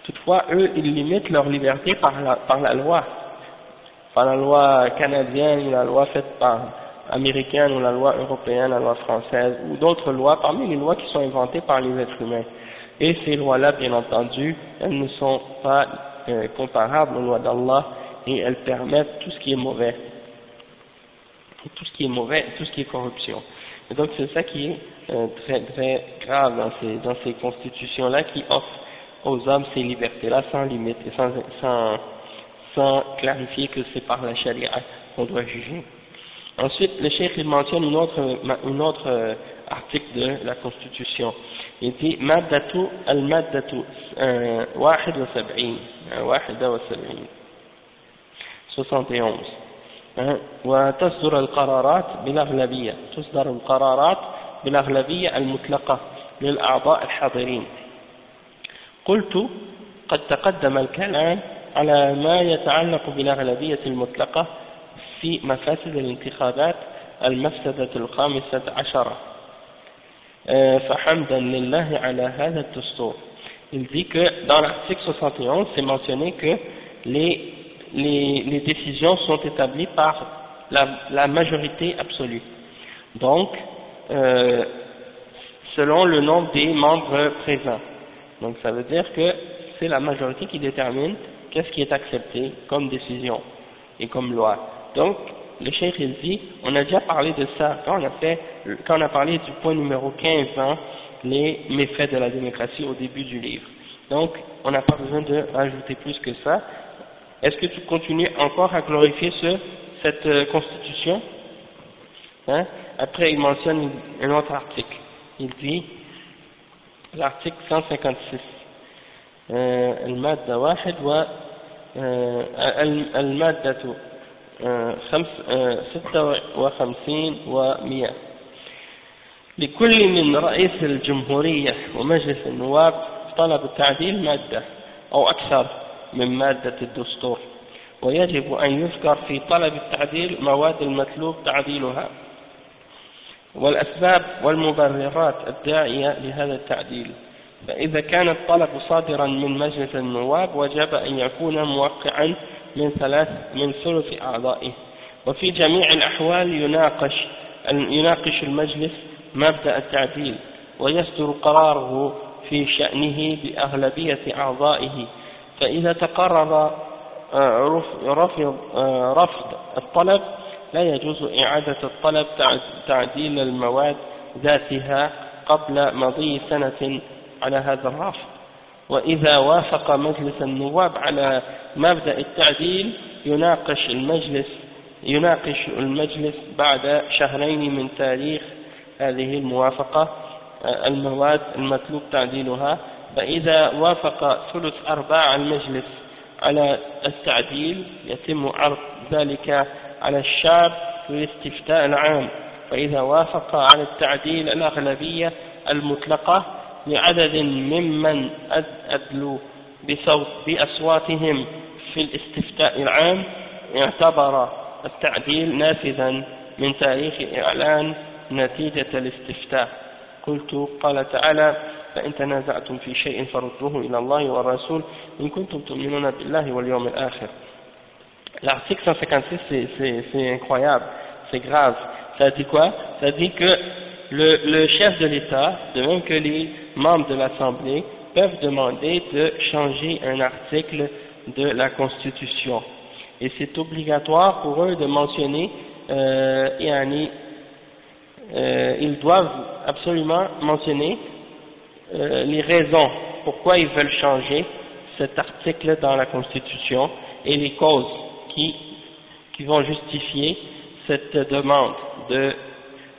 Toutefois, eux, ils limitent leur liberté par la, loi, par la loi canadienne, la loi faite par américaine ou la loi européenne, la loi française, ou d'autres lois, parmi les lois qui sont inventées par les êtres humains. Et ces lois-là, bien entendu, elles ne sont pas euh, comparables aux lois d'Allah et elles permettent tout ce qui est mauvais, tout ce qui est mauvais, tout ce qui est corruption. Et donc c'est ça qui est euh, très très grave dans ces, dans ces constitutions-là qui offrent aux hommes ces libertés-là sans limite et sans, sans, sans clarifier que c'est par la charia qu'on doit juger. Ensuite, le cheikh il mentionne une autre, une autre euh, article de la Constitution. Il dit Maddatu al-Maddatu 71 71 وتصدر القرارات بالأغلبية تصدر القرارات بالأغلبية المطلقة للأعضاء الحاضرين. قلت قد تقدم الكلام على ما يتعلق بالأغلبية المطلقة في مفاسد الانتخابات المفسدة الخامسة عشرة. فحمدا لله على هذا الدستور il dit que dans l'article 71 c'est mentionné que les, les, les décisions sont établies par la, la majorité absolue donc euh, selon le nombre des membres présents Donc ça veut dire que c'est la majorité qui détermine qu'est-ce qui est accepté comme décision et comme loi. Donc le cheikh il dit, on a déjà parlé de ça quand on a fait, quand on a parlé du point numéro 15 hein, les méfaits de la démocratie au début du livre. Donc on n'a pas besoin de rajouter plus que ça. Est-ce que tu continues encore à glorifier ce, cette euh, constitution hein Après il mentionne un autre article. Il dit l'article 156 المادة واحد و المادة خمس ستة وخمسين ومئة. لكل من رئيس الجمهورية ومجلس النواب طلب تعديل مادة أو أكثر من مادة الدستور ويجب أن يذكر في طلب التعديل مواد المطلوب تعديلها والأسباب والمبررات الداعية لهذا التعديل. فإذا كان الطلب صادرا من مجلس النواب وجب أن يكون موقعا من ثلاث من ثلث أعضائه. وفي جميع الأحوال يناقش يناقش المجلس مبدأ التعديل ويصدر قراره في شأنه بأغلبية أعضائه. فإذا تقرر رفض رفض الطلب لا يجوز إعادة الطلب تعديل المواد ذاتها قبل مضي سنة على هذا الرفض. وإذا وافق مجلس النواب على مبدأ التعديل يناقش المجلس يناقش المجلس بعد شهرين من تاريخ هذه الموافقة المواد المطلوب تعديلها. فإذا وافق ثلث أرباع المجلس على التعديل يتم عرض ذلك على الشاب في الاستفتاء العام. فإذا وافق على التعديل الأغلبية المطلقة لعدد ممن أدلوا بصوت بأصواتهم في الاستفتاء العام اعتبر التعديل نافذا من تاريخ إعلان نتيجة الاستفتاء. قلت قال تعالى فإن تنازعتم في شيء فردوه إلى الله والرسول إن كنتم تؤمنون بالله واليوم الآخر. L'article 156, c'est incroyable, c'est grave. Ça dit quoi? Ça dit que le, le chef de l'État, de même que les membres de l'Assemblée, peuvent demander de changer un article de la Constitution. Et c'est obligatoire pour eux de mentionner, euh, euh, ils doivent absolument mentionner euh, les raisons pourquoi ils veulent changer cet article dans la Constitution et les causes qui, qui vont justifier cette demande de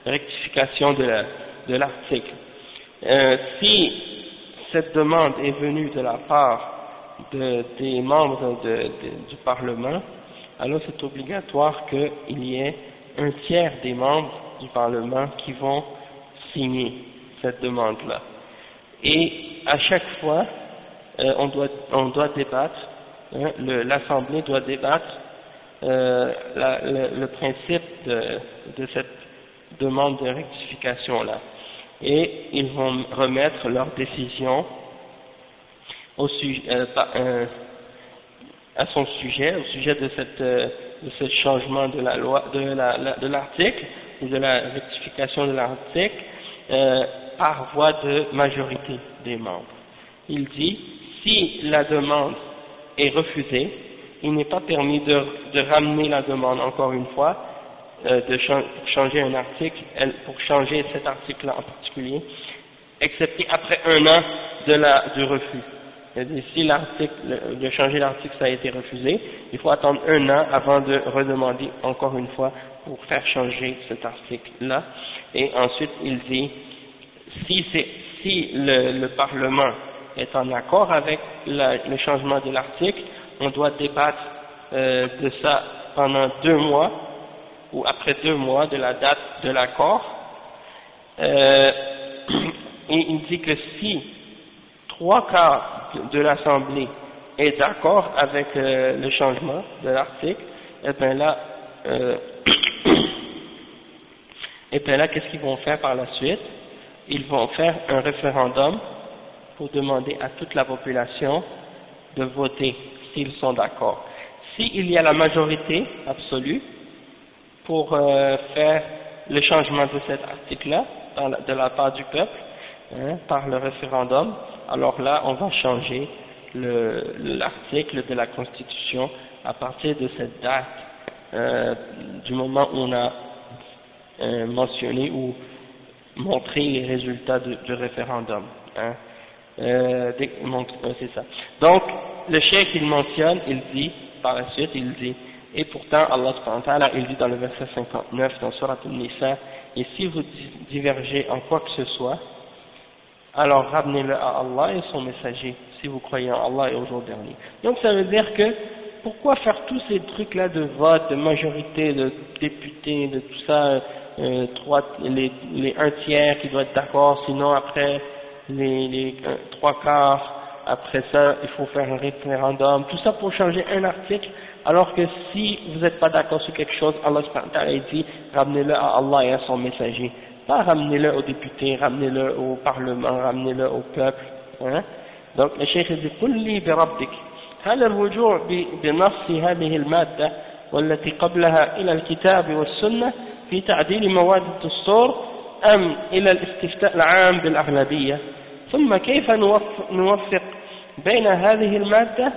rectification de l'article. Euh, si cette demande est venue de la part de, des membres de, du Parlement, alors c'est obligatoire qu'il y ait un tiers des membres du Parlement qui vont signer cette demande-là. Et à chaque fois, euh, on, doit, on doit débattre, hein, l'Assemblée doit débattre euh, le, le, principe de, de cette demande de rectification-là. Et ils vont remettre leur décision au sujet, euh, euh, à son sujet, au sujet de, cette, euh, de ce changement de la loi, de l'article, la, ou de la rectification de l'article, euh, par voie de majorité des membres. Il dit, si la demande est refusée, il n'est pas permis de, de, ramener la demande encore une fois, euh, de pour changer cet article en particulier, excepté après un an de du refus. Si l'article, de changer l'article, ça a été refusé, il faut attendre un an avant de redemander encore une fois pour faire changer cet article-là. Et ensuite, il dit, si, le, le, Parlement est en accord avec le changement de l'article, on doit débattre euh, de ça pendant deux mois, ou après deux mois de la date de l'accord. Euh, et il dit que si trois quarts de l'Assemblée est d'accord avec euh, le changement de l'article, et eh bien là, euh, eh bien là, qu'est-ce qu'ils vont faire par la suite? Ils vont faire un référendum pour demander à toute la population de voter s'ils sont d'accord. S'il y a la majorité absolue pour euh, faire le changement de cet article-là de la part du peuple, hein, par le référendum, alors là, on va changer l'article de la Constitution à partir de cette date, euh, du moment où on a euh, mentionné ou montré les résultats du référendum. Hein. Euh, c'est ça. Donc, le chef il mentionne, il dit, par la suite, il dit, et pourtant, Allah il dit dans le verset 59 dans Surat al-Nisa, et si vous divergez en quoi que ce soit, alors ramenez-le à Allah et son messager, si vous croyez en Allah et au jour dernier. Donc ça veut dire que, pourquoi faire tous ces trucs-là de vote, de majorité, de députés, de tout ça, euh, trois, les, les un tiers qui doivent être d'accord, sinon après les, les euh, trois quarts, après ça il faut faire un référendum, tout ça pour changer un article, alors que si vous n'êtes pas d'accord sur quelque chose, Allah dit, ramenez-le à Allah et à son messager. Pas ramenez-le aux députés, ramenez-le au Parlement, ramenez-le au peuple. Hein. Donc le cheikh dit قل لي بربك هل الرجوع بنص هذه المادة والتي قبلها إلى الكتاب والسنة في تعديل مواد الدستور أم إلى الاستفتاء العام بالأغلبية ثم كيف نوفق بين هذه المادة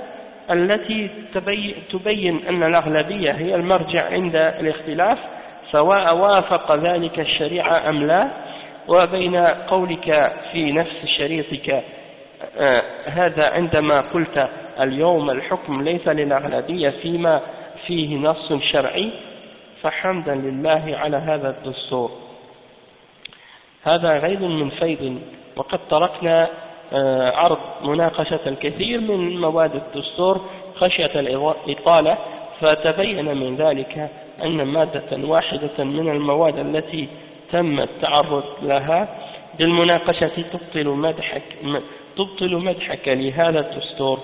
التي تبين أن الأغلبية هي المرجع عند الاختلاف سواء وافق ذلك الشريعة أم لا. وبين قولك في نفس شريطك آه هذا عندما قلت اليوم الحكم ليس للأغلبية فيما فيه نص شرعي فحمدا لله على هذا الدستور. هذا غير من فيض وقد تركنا عرض مناقشة الكثير من مواد الدستور خشية الإطالة فتبين من ذلك أن مادة واحدة من المواد التي تم التعرض لها بالمناقشة تبطل مدحك, تبطل مدحك لهذا الدستور.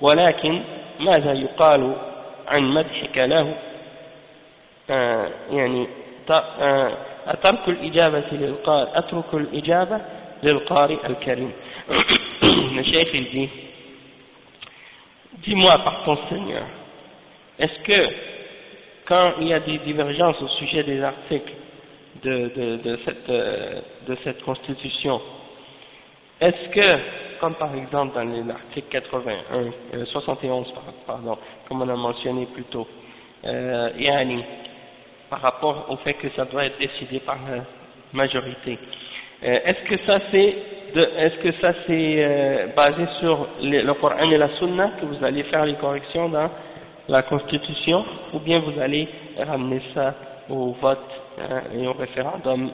ولكن ماذا يقال عن مدحك له؟ آه يعني آه أترك الإجابة للقارئ أترك الإجابة للقارئ الكريم. le cheikh il dit Dis-moi par ton Seigneur, est-ce que quand il y a des divergences au sujet des articles de, de, cette, euh, de cette constitution, est-ce que, comme par exemple dans l'article 81, 71, pardon, comme on a mentionné plus tôt, euh, yani, par rapport au fait que ça doit être décidé par la majorité, euh, est-ce que ça c'est est-ce que ça c'est euh, basé sur le Coran et la Sunna que vous allez faire les corrections dans la Constitution ou bien vous allez ramener ça au vote hein, et au référendum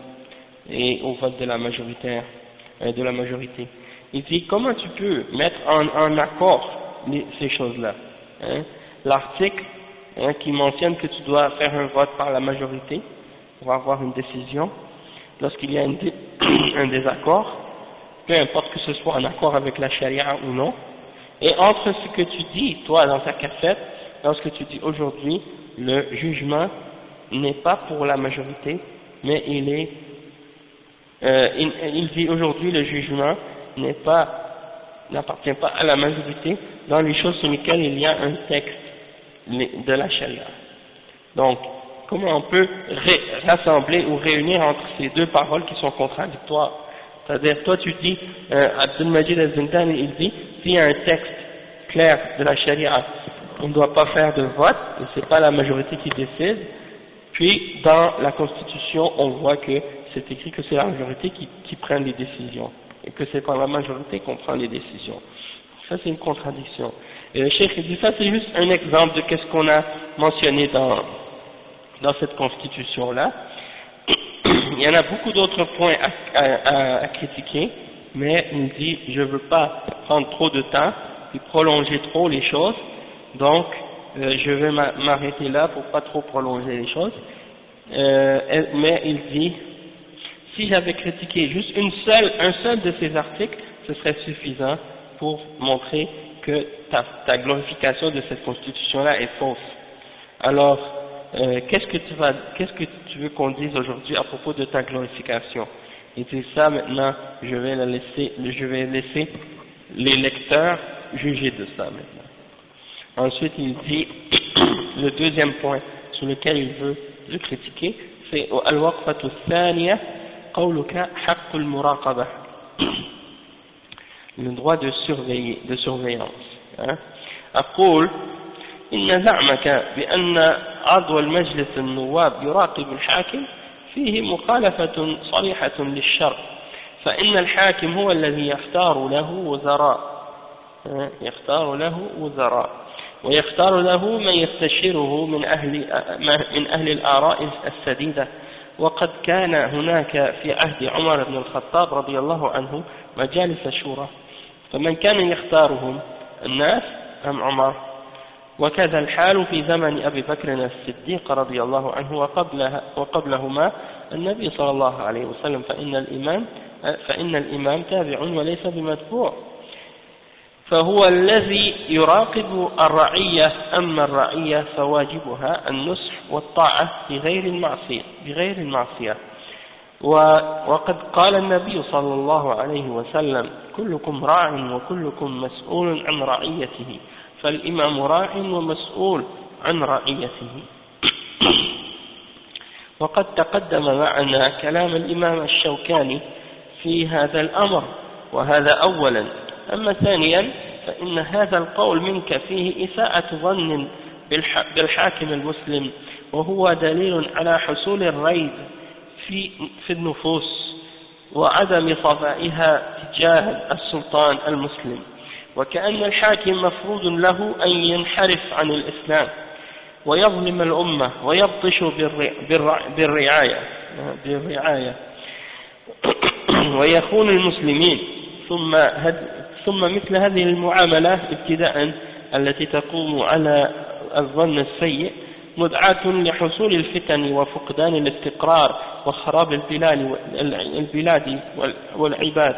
et au vote de la majorité euh, de la majorité? Il dit comment tu peux mettre en, accord ces choses-là hein? L'article hein, qui mentionne que tu dois faire un vote par la majorité pour avoir une décision lorsqu'il y a un désaccord, peu importe que ce soit en accord avec la charia ou non, et entre ce que tu dis, toi, dans ta cassette, lorsque tu dis aujourd'hui, le jugement n'est pas pour la majorité, mais il est, euh, il, dit aujourd'hui le jugement n'est pas, n'appartient pas à la majorité dans les choses sur lesquelles il y a un texte de la charia. Donc, comment on peut rassembler ou réunir entre ces deux paroles qui sont contradictoires? C'est-à-dire, toi tu dis, euh, Abdul Majid al-Zindani, il dit, s'il y a un texte clair de la charia on ne doit pas faire de vote, et c'est pas la majorité qui décide. Puis, dans la Constitution, on voit que c'est écrit que c'est la majorité qui, qui prend les décisions, et que c'est pas la majorité qu'on prend les décisions. Ça, c'est une contradiction. Et le chef dit ça, c'est juste un exemple de qu'est-ce qu'on a mentionné dans, dans cette Constitution-là. Il y en a beaucoup d'autres points à, critiquer, mais il dit, je ne veux pas prendre trop de temps et prolonger trop les choses, donc, euh, je vais m'arrêter là pour pas trop prolonger les choses. Euh, mais il dit, si j'avais critiqué juste une seule, un seul de ces articles, ce serait suffisant pour montrer que ta, ta glorification de cette constitution-là est fausse. Alors, euh, qu'est-ce que tu vas, qu'est-ce que tu veux qu'on dise aujourd'hui à propos de ta glorification Et c'est ça maintenant, je vais la laisser, je vais laisser les lecteurs juger de ça maintenant. Ensuite, il dit, le deuxième point sur lequel il veut le critiquer, c'est al-waqfatu الثانية قولك حق المراقبة le droit de surveiller, de surveillance. Hein. أقول إن زعمك بأن عضو المجلس النواب يراقب الحاكم فيه مخالفة صريحة للشرع فإن الحاكم هو الذي يختار له وزراء يختار له وزراء ويختار له من يستشيره من أهل, من أهل الآراء السديدة. وقد كان هناك في عهد عمر بن الخطاب رضي الله عنه مجالس شورى فمن كان يختارهم الناس أم عمر؟ وكذا الحال في زمن أبي بكر الصديق رضي الله عنه وقبلها وقبلهما. النبي صلى الله عليه وسلم فإن الإمام فإن الإمام تابع وليس بمتبوع فهو الذي يراقب الرعية أما الرعية فواجبها النصح والطاعة بغير المعصية بغير المعصية. وقد قال النبي صلى الله عليه وسلم كلكم راع وكلكم مسؤول عن رعيته. فالإمام راع ومسؤول عن رعيته. وقد تقدم معنا كلام الإمام الشوكاني في هذا الأمر وهذا أولا. أما ثانيا فإن هذا القول منك فيه إساءة ظن بالحاكم المسلم وهو دليل على حصول الريب في, في النفوس وعدم صفائها تجاه السلطان المسلم. وكأن الحاكم مفروض له أن ينحرف عن الإسلام ويظلم الأمة ويبطش بالرعاية بالرعاية. ويخون المسلمين. ثم ثم مثل هذه المعاملة ابتداء التي تقوم على الظن السيء مدعاة لحصول الفتن وفقدان الاستقرار وخراب البلاد والعباد.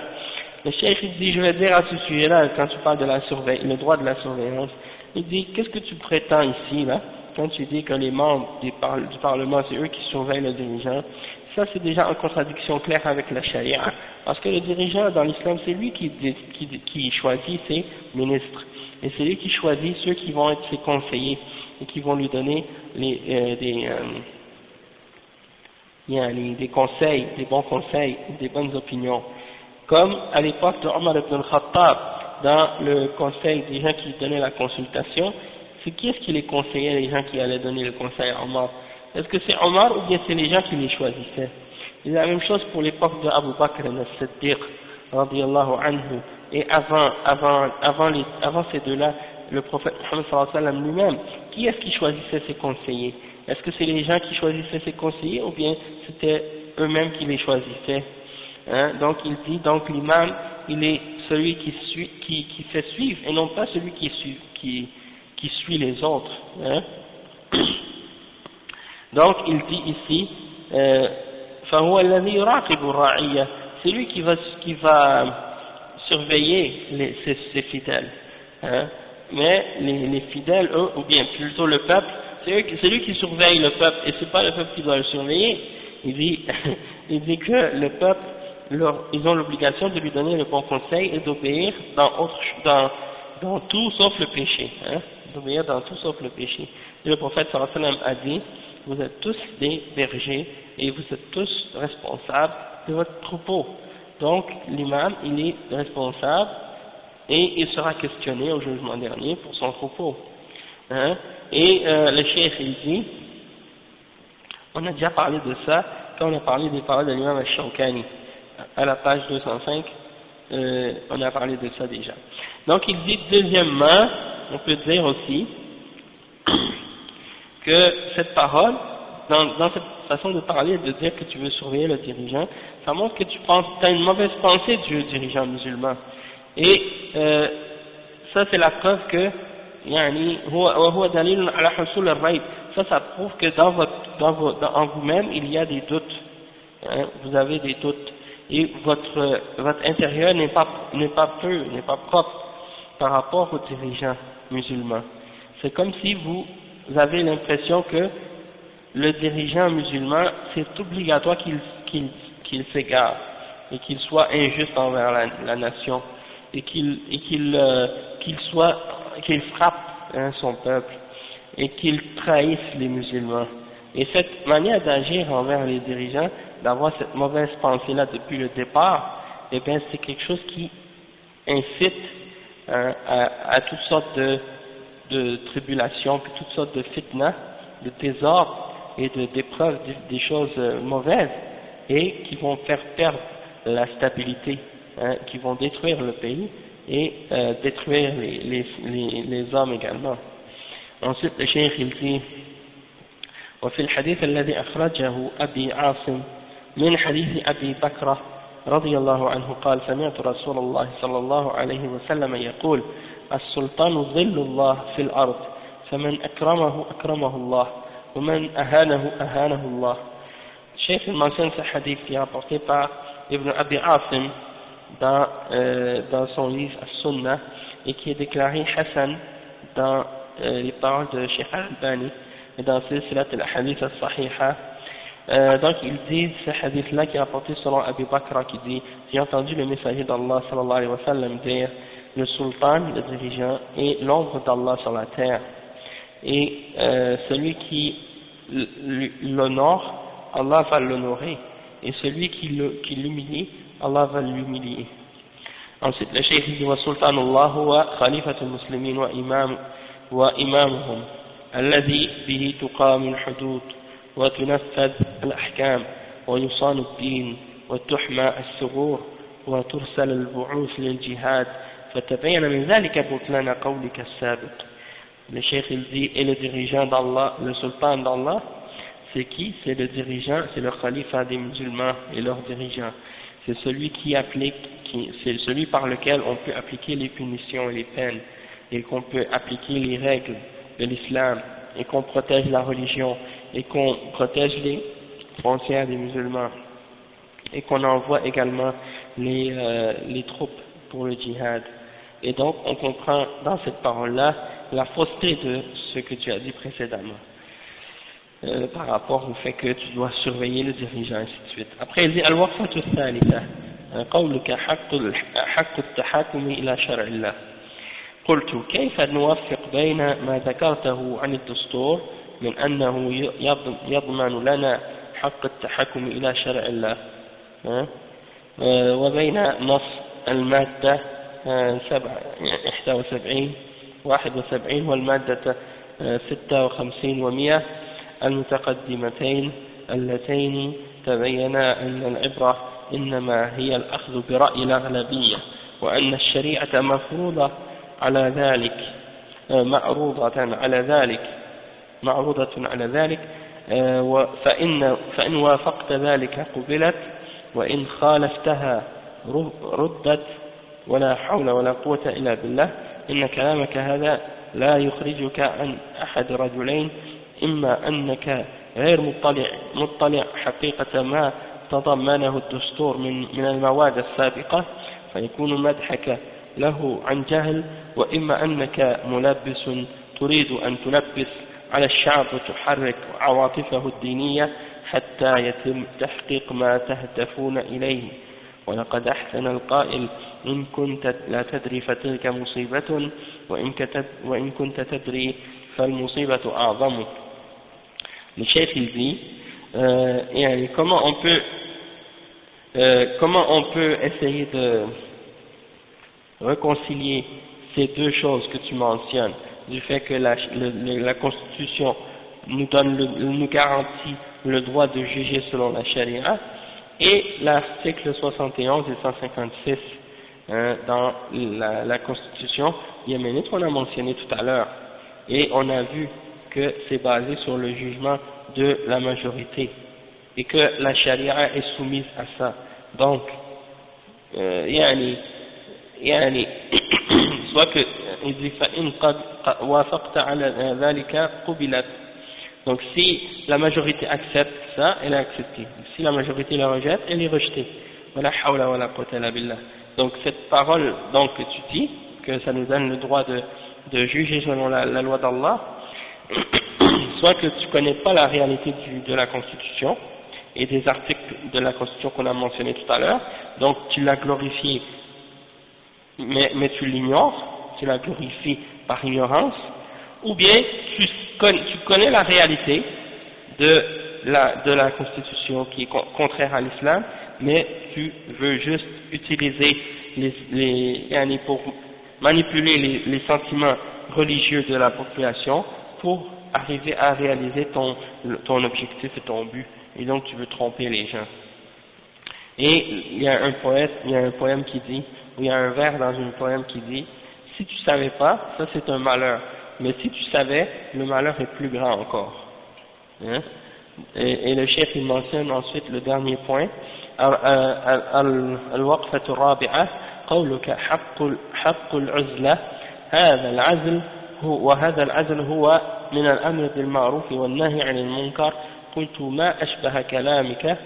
Le cheikh il dit, je vais dire à ce sujet-là, quand tu parles de la surveillance, le droit de la surveillance, il dit, qu'est-ce que tu prétends ici, là, quand tu dis que les membres du, Parlement, c'est eux qui surveillent le dirigeant, ça c'est déjà en contradiction claire avec la charia, parce que le dirigeant dans l'islam, c'est lui qui choisit ses ministres, et c'est lui qui choisit ceux qui vont être ses conseillers, et qui vont lui donner les, euh, des, euh, des conseils, des bons conseils, des bonnes opinions. Comme à l'époque de Omar ibn al-Khattab, dans le conseil des gens qui donnaient la consultation, c'est qui est-ce qui les conseillait, les gens qui allaient donner le conseil à Omar? Est-ce que c'est Omar ou bien c'est les gens qui les choisissaient? C'est la même chose pour l'époque de Abu Bakr al-Siddiq, anhu, et avant, avant, avant, les, avant ces deux-là, le prophète sallam lui-même, qui est-ce qui choisissait ses conseillers? Est-ce que c'est les gens qui choisissaient ses conseillers ou bien c'était eux-mêmes qui les choisissaient? Hein Donc il dit, donc l'imam, il est celui qui, suit, qui, fait suivre et non pas celui qui suit, les autres. Hein donc il dit ici, euh, c'est lui qui va, surveiller les, ses, ses fidèles. Hein mais les, les, fidèles, eux, ou bien plutôt le peuple, c'est lui qui surveille le peuple, et c'est pas le peuple qui doit le surveiller. Il dit, il dit que le peuple, ils ont l'obligation de lui donner le bon conseil et d'obéir dans, tout sauf le péché. Hein, d'obéir dans tout sauf le péché. Et le prophète sallallahu a dit, vous êtes tous des bergers et vous êtes tous responsables de votre troupeau. Donc l'imam, il est responsable et il sera questionné au jugement dernier pour son troupeau. Hein? Et euh, le chef il dit, on a déjà parlé de ça quand on a parlé des paroles de l'imam al-Shawkani, à la page 205, euh, on a parlé de ça déjà. Donc il dit deuxièmement, on peut dire aussi que cette parole, dans, cette façon de parler et de dire que tu veux surveiller le dirigeant, ça montre que tu penses, as une mauvaise pensée du dirigeant musulman. Et euh, ça c'est la preuve que ça, ça prouve que dans, en vous-même, il y a des doutes. Hein, vous avez des doutes et votre votre intérieur n'est pas n'est pas peu n'est pas propre par rapport aux dirigeants musulmans c'est comme si vous, avez l'impression que le dirigeant musulman c'est obligatoire qu'il qu'il qu'il s'égare et qu'il soit injuste envers la, nation et qu'il qu'il euh, qu'il soit qu'il frappe hein, son peuple et qu'il trahisse les musulmans. Et cette manière d'agir envers les dirigeants, d'avoir cette mauvaise pensée-là depuis le départ, eh bien c'est quelque chose qui incite hein, à, à, toutes sortes de, de tribulations, toutes sortes de fitna, de désordres et d'épreuves, des choses euh, mauvaises, et qui vont faire perdre la stabilité hein, qui vont détruire le pays et euh, détruire les, les, les, les, hommes également. Ensuite, le cheikh il dit وفي الحديث الذي أخرجه أبي عاصم من حديث أبي بكر رضي الله عنه قال سمعت رسول الله صلى الله عليه وسلم يقول السلطان ظل الله في الأرض فمن أكرمه أكرمه الله ومن أهانه أهانه الله. شيخ المنسان حديث يا يابطيطة ابن أبي عاصم دا son livre As-Sunnah et qui est déclaré Hassan dans les paroles de Sheikh Euh, donc il dit ce hadith-là qui est rapporté selon Abu Bakr qui dit J'ai entendu le messager d'Allah sallallahu alayhi wa sallam dire Le sultan, le dirigeant, est l'ombre d'Allah sur la terre. Et euh, celui qui l'honore, Allah va l'honorer. Et celui qui l'humilie, Allah va l'humilier. Ensuite, le cheikh dit وسلطان الله هو خليفة المسلمين وإمام وإمامهم الذي به تقام الحدود وتنفذ الأحكام ويصان الدين وتحمى الثغور وترسل البعوث للجهاد فتبين من ذلك بطلان قولك السابق le cheikh il dit et le dirigeant d'Allah le sultan d'Allah c'est qui c'est le dirigeant c'est le khalifa des musulmans et leur dirigeant c'est celui qui applique, c'est celui par lequel on peut appliquer les punitions et les peines, et qu'on peut appliquer les règles de l'islam, et qu'on protège la religion, et qu'on protège les frontières des musulmans, et qu'on envoie également les, euh, les troupes pour le djihad. Et donc, on comprend dans cette parole-là la fausseté de ce que tu as dit précédemment. Euh, par rapport au fait que tu dois surveiller le dirigeant, ainsi de suite. Après, il dit الوقفة الثالثة قولك حق حق التحاكم إلى شرع الله قلت كيف نوفق بين ما ذكرته عن الدستور من أنه يضمن لنا حق التحكم إلى شرع الله. وبين نص المادة سبعة إحدى وسبعين واحد وسبعين والمادة ستة وخمسين ومئة المتقدمتين اللتين تبينا أن العبرة إنما هي الأخذ برأي الأغلبية وأن الشريعة مفروضة على ذلك معروضة على ذلك. معروضة على ذلك فإن, فإن وافقت ذلك قبلت وإن خالفتها ردت ولا حول ولا قوة إلا بالله. إن كلامك هذا لا يخرجك عن أحد رجلين إما أنك غير مطلع, مطلع حقيقة ما تضمنه الدستور من, من المواد السابقة فيكون مدحك له عن جهل وإما أنك ملبس تريد أن تلبس على الشعب وتحرك عواطفه الدينية حتى يتم تحقيق ما تهدفون إليه. ولقد أحسن القائل إن كنت لا تدري فتلك مصيبة وإن, كنت تدري فالمصيبة أعظم. Le chef il dit euh, on peut euh, comment on peut essayer de réconcilier ces deux choses que tu mentionnes? Du fait que la, constitution nous garantit le droit de juger selon la charia. Et l'article 71 et 156 hein, dans la, la constitution yéménite qu'on a mentionné tout à l'heure. Et on a vu que c'est basé sur le jugement de la majorité. Et que la charia est soumise à ça. Donc, euh, yani, yani, soit que il dit donc si la majorité accepte ça, elle est acceptée. Si la majorité la rejette, elle est rejetée. Donc cette parole donc, que tu dis, que ça nous donne le droit de, de juger selon la, loi d'Allah, soit que tu connais pas la réalité de la Constitution et des articles de la Constitution qu'on a mentionnés tout à l'heure, donc tu l'as glorifié, mais, mais tu l'ignores, tu la glorifies par ignorance, ou bien tu connais, la réalité de la, de la Constitution qui est contraire à l'islam, mais tu veux juste utiliser les, les, pour manipuler les, les sentiments religieux de la population pour arriver à réaliser ton, ton objectif et ton but, et donc tu veux tromper les gens. Et il y a un poème qui dit, ou il y a un vers dans un poème qui dit, si tu savais pas, ça c'est un malheur, mais si tu savais, le malheur est plus grand encore. Hein? Et, et, le chef il mentionne ensuite le dernier point, الوقفة الرابعة قولك حق حق العزلة هذا العزل هو وهذا العزل هو من الأمر بالمعروف والنهي عن المنكر قلت ما أشبه كلامك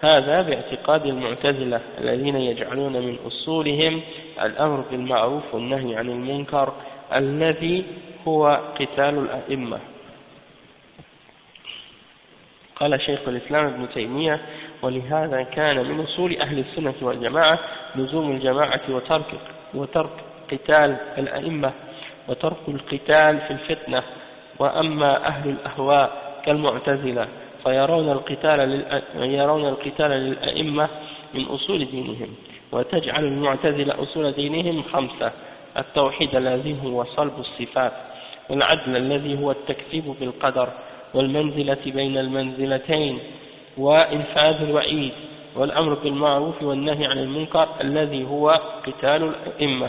هذا باعتقاد المعتزلة الذين يجعلون من أصولهم الأمر بالمعروف والنهي عن المنكر الذي هو قتال الأئمة. قال شيخ الإسلام ابن تيمية ولهذا كان من أصول أهل السنة والجماعة لزوم الجماعة وترك وترك قتال الأئمة وترك القتال في الفتنة. وأما أهل الأهواء كالمعتزلة فيرون القتال يرون القتال للأئمة من أصول دينهم وتجعل المعتزلة أصول دينهم خمسة التوحيد الذي هو صلب الصفات والعدل الذي هو التكذيب بالقدر والمنزلة بين المنزلتين وإنفاذ الوعيد والأمر بالمعروف والنهي عن المنكر الذي هو قتال الأئمة.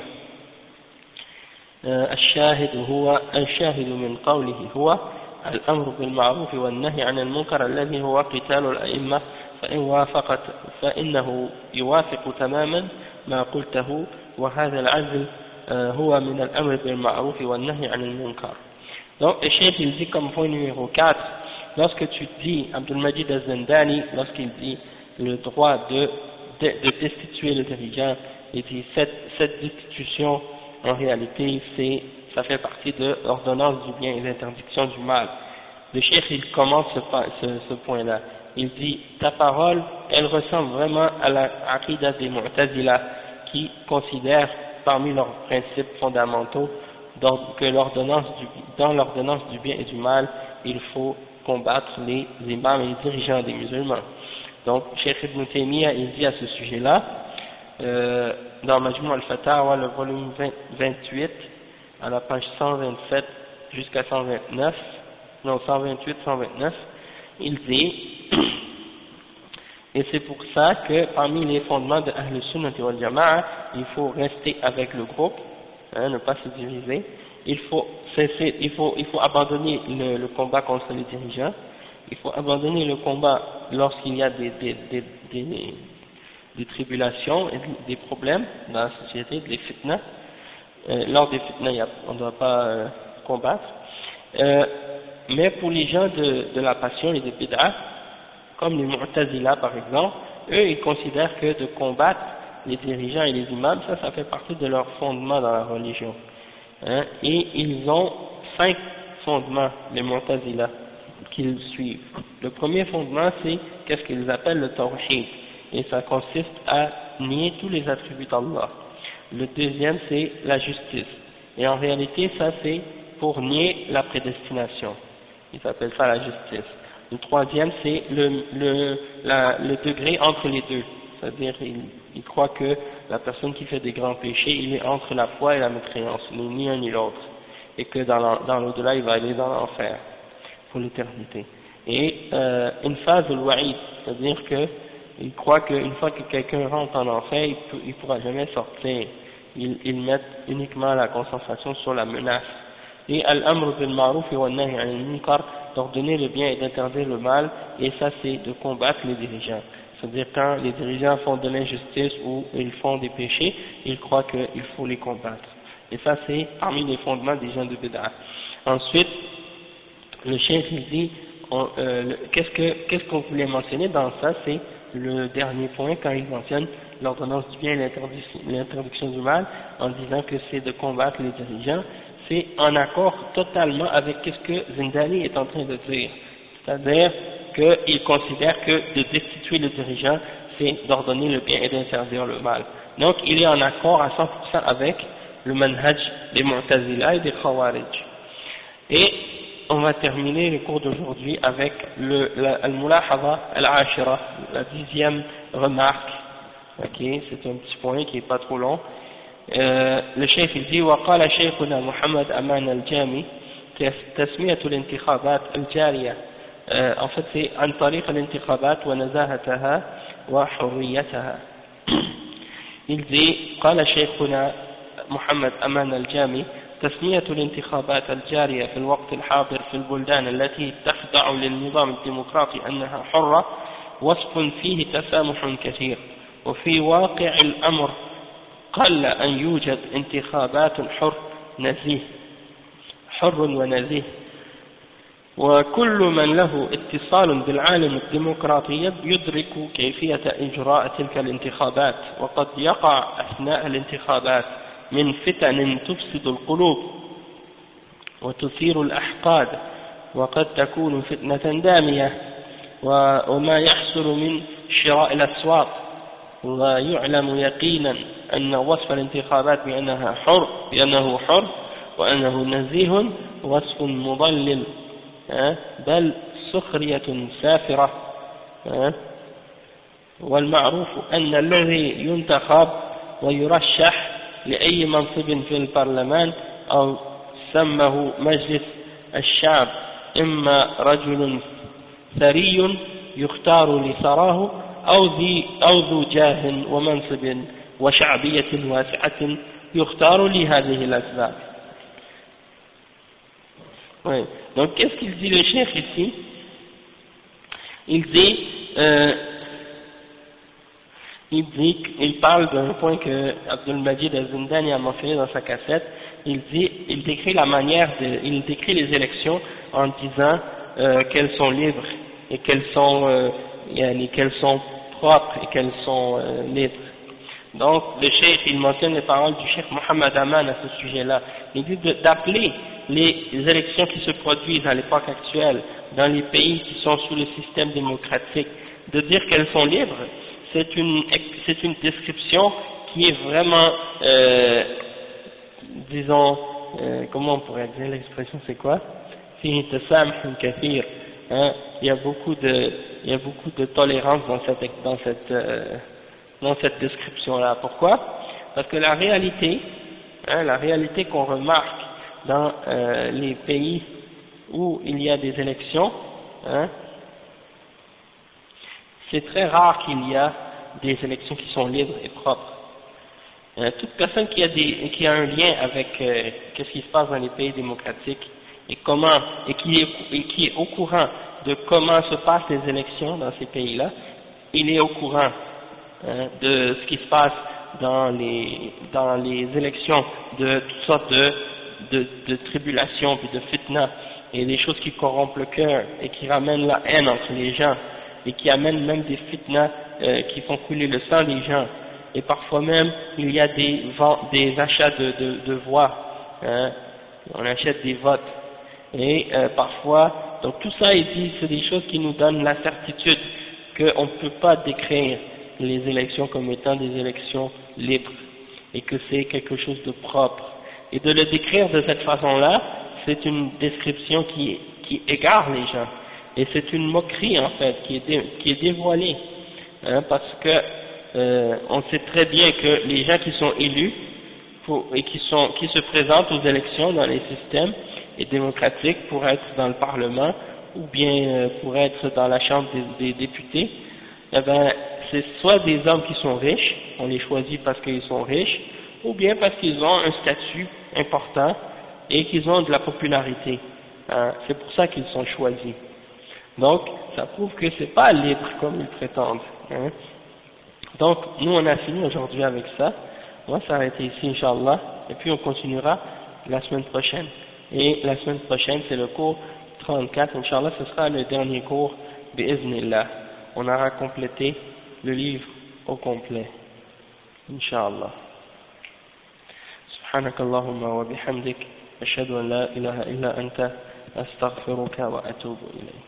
آه، الشاهد هو الشاهد من قوله هو الأمر بالمعروف والنهي عن المنكر الذي هو قتال الأئمة فإن وافقت فإنه يوافق تماما ما قلته وهذا العزل هو من الأمر بالمعروف والنهي عن المنكر Donc, le chef, il dit comme point numéro 4, lorsque tu dis, Abdul-Majid al-Zandani, lorsqu'il dit le droit de, de, de, destituer le dirigeant, il dit cette, cette destitution, en réalité, c'est, ça fait partie de l'ordonnance du bien et l'interdiction du mal. Le chef, il commence ce, point-là. Il dit, ta parole, elle ressemble vraiment à la aqidah des Mu'tazila, qui considèrent parmi leurs principes fondamentaux que dans l'ordonnance du bien et du mal, il faut combattre les imams et les dirigeants des musulmans. Donc, Cheikh Ibn Taymiyyah, il dit à ce sujet-là, euh, dans Majmou al-Fatawa, le volume 20, 28, à la page 127 jusqu'à 129, non, 128, 129, il dit, et c'est pour ça que parmi les fondements de Ahl Sunnah wal Jama'a, il faut rester avec le groupe, hein, ne pas se diviser, il faut cesser, il faut, il faut abandonner le, le, combat contre les dirigeants, il faut abandonner le combat lorsqu'il y a des, des, des, des, des tribulations et des problèmes dans la société, des fitnas. Euh, lors des fitnas, on ne doit pas euh, combattre. Euh, mais pour les gens de, de la passion et des bid'ah, comme les Mu'tazila par exemple, eux ils considèrent que de combattre les dirigeants et les imams, ça, ça fait partie de leur fondement dans la religion. Hein, et ils ont cinq fondements, les Mu'tazila, qu'ils suivent. Le premier fondement, c'est qu'est-ce qu'ils appellent le tawhid, et ça consiste à nier tous les attributs d'Allah. Le deuxième, c'est la justice, et en réalité, ça c'est pour nier la prédestination. Ils appellent ça la justice. Le troisième, c'est le, le, le degré entre les deux. C'est-à-dire, il, croit que la personne qui fait des grands péchés, il est entre la foi et la mécréance, ni un ni l'autre. Et que dans l'au-delà, il va aller dans l'enfer pour l'éternité. Et euh, une phase de wa'id, c'est-à-dire qu'il croit qu'une fois que quelqu'un rentre en enfer, il ne pourra jamais sortir. Ils, mettent uniquement la concentration sur la menace. Et al-amr bil ma'ruf wa nahi al-munkar, d'ordonner le bien et d'interdire le mal, et ça c'est de combattre les dirigeants. C'est-à-dire quand les dirigeants font de l'injustice ou ils font des péchés, ils croient qu'il faut les combattre. Et ça c'est parmi les fondements des gens de Bédard. Ensuite, le chef il dit, euh, qu'est-ce qu'on voulait mentionner dans ça, c'est le dernier point quand il mentionne l'ordonnance du bien et l'interdiction du mal, en disant que c'est de combattre les dirigeants, c'est en accord totalement avec ce que Zindani est en train de dire. C'est-à-dire qu'il considère que de destituer le dirigeant, c'est d'ordonner le bien et d'interdire le mal. Donc il est en accord à 100% avec le manhaj des Mu'tazila et des Khawarij. Et on va terminer le cours d'aujourd'hui avec le Al-Mulahaba Al-Ashira, la dixième remarque. Ok, c'est un petit point qui n'est pas trop long. للشيخ الجي وقال شيخنا محمد أمان الجامي تسمية الانتخابات الجارية en fait c'est عن طريق الانتخابات ونزاهتها وحريتها il dit قال شيخنا محمد أمان الجامي تسمية الانتخابات الجارية في الوقت الحاضر في البلدان التي تخضع للنظام الديمقراطي أنها حرة وصف فيه تسامح كثير وفي واقع الأمر قل أن يوجد انتخابات حر نزيه حر ونزيه. وكل من له اتصال بالعالم الديمقراطي يدرك كيفية إجراء تلك الانتخابات وقد يقع أثناء الانتخابات من فتن تفسد القلوب وتثير الأحقاد وقد تكون فتنة دامية وما يحصل من شراء الأصوات ويعلم يقينا أن وصف الانتخابات بأنها حر بأنه حر وأنه نزيه وصف مضلل بل سخرية سافرة والمعروف أن الذي ينتخب ويرشح لأي منصب في البرلمان أو سمه مجلس الشعب إما رجل ثري يختار لثراه أو ذي أو ذو جاه ومنصب وشعبية واسعة يختار لهذه الأسباب. Oui. Donc qu'est-ce qu'il dit le chef ici Il dit euh, il dit, il parle d'un point que Abdul Majid al-Zindani a mentionné dans sa cassette, il dit, il décrit la manière de, il décrit les élections en disant euh, qu'elles sont libres et qu'elles sont, euh, qu'elles sont propres et qu'elles sont euh, libres. Donc, le cheikh, il mentionne les paroles du cheikh Mohammed Aman à ce sujet-là. Il dit d'appeler les élections qui se produisent à l'époque actuelle dans les pays qui sont sous le système démocratique, de dire qu'elles sont libres, c'est une, c'est une description qui est vraiment, euh, disons, euh, comment on pourrait dire l'expression, c'est quoi? Hein, il y a beaucoup de, il y a beaucoup de tolérance dans cette, dans cette, euh, cette description-là. Pourquoi? Parce que la réalité, hein, la réalité qu'on remarque dans euh, les pays où il y a des élections, hein, c'est très rare qu'il y a des élections qui sont libres et propres. Euh, toute personne qui a, des, qui a un lien avec euh, ce qui se passe dans les pays démocratiques et comment et qui, est, et qui est au courant de comment se passent les élections dans ces pays-là, il est au courant hein, de ce qui se passe dans les dans les élections de toutes sortes de de, de tribulations puis de fitna et des choses qui corrompent le cœur et qui ramènent la haine entre les gens et qui amènent même des fitnas euh, qui font couler le sang des gens. Et parfois même il y a des, des achats de, de, de voix hein, on achète des votes. Et euh, parfois donc tout ça c'est des choses qui nous donnent la certitude qu'on ne peut pas décrire les élections comme étant des élections libres et que c'est quelque chose de propre. Et de le décrire de cette façon-là c'est une description qui, qui égare les gens. Et c'est une moquerie en fait qui est, dévoilée hein, parce que euh, on sait très bien que les gens qui sont élus et qui, sont, qui se présentent aux élections dans les systèmes et démocratiques pour être dans le Parlement ou bien euh, pour être dans la Chambre des, des députés, eh ben, c'est soit des hommes qui sont riches, on les choisit parce qu'ils sont riches, ou bien parce qu'ils ont un statut important et qu'ils ont de la popularité. Hein. c'est pour ça qu'ils sont choisis. Donc, ça prouve que c'est pas libre comme ils prétendent. Hein. Donc, nous on a fini aujourd'hui avec ça. On va s'arrêter ici, Inch'Allah, et puis on continuera la semaine prochaine. Et la semaine prochaine, c'est le cours 34, Inch'Allah, ce sera le dernier cours, bi'iznillah. On aura complété le livre au complet. Inch'Allah. سبحانك اللهم وبحمدك أشهد أن لا إله إلا أنت أستغفرك وأتوب إليك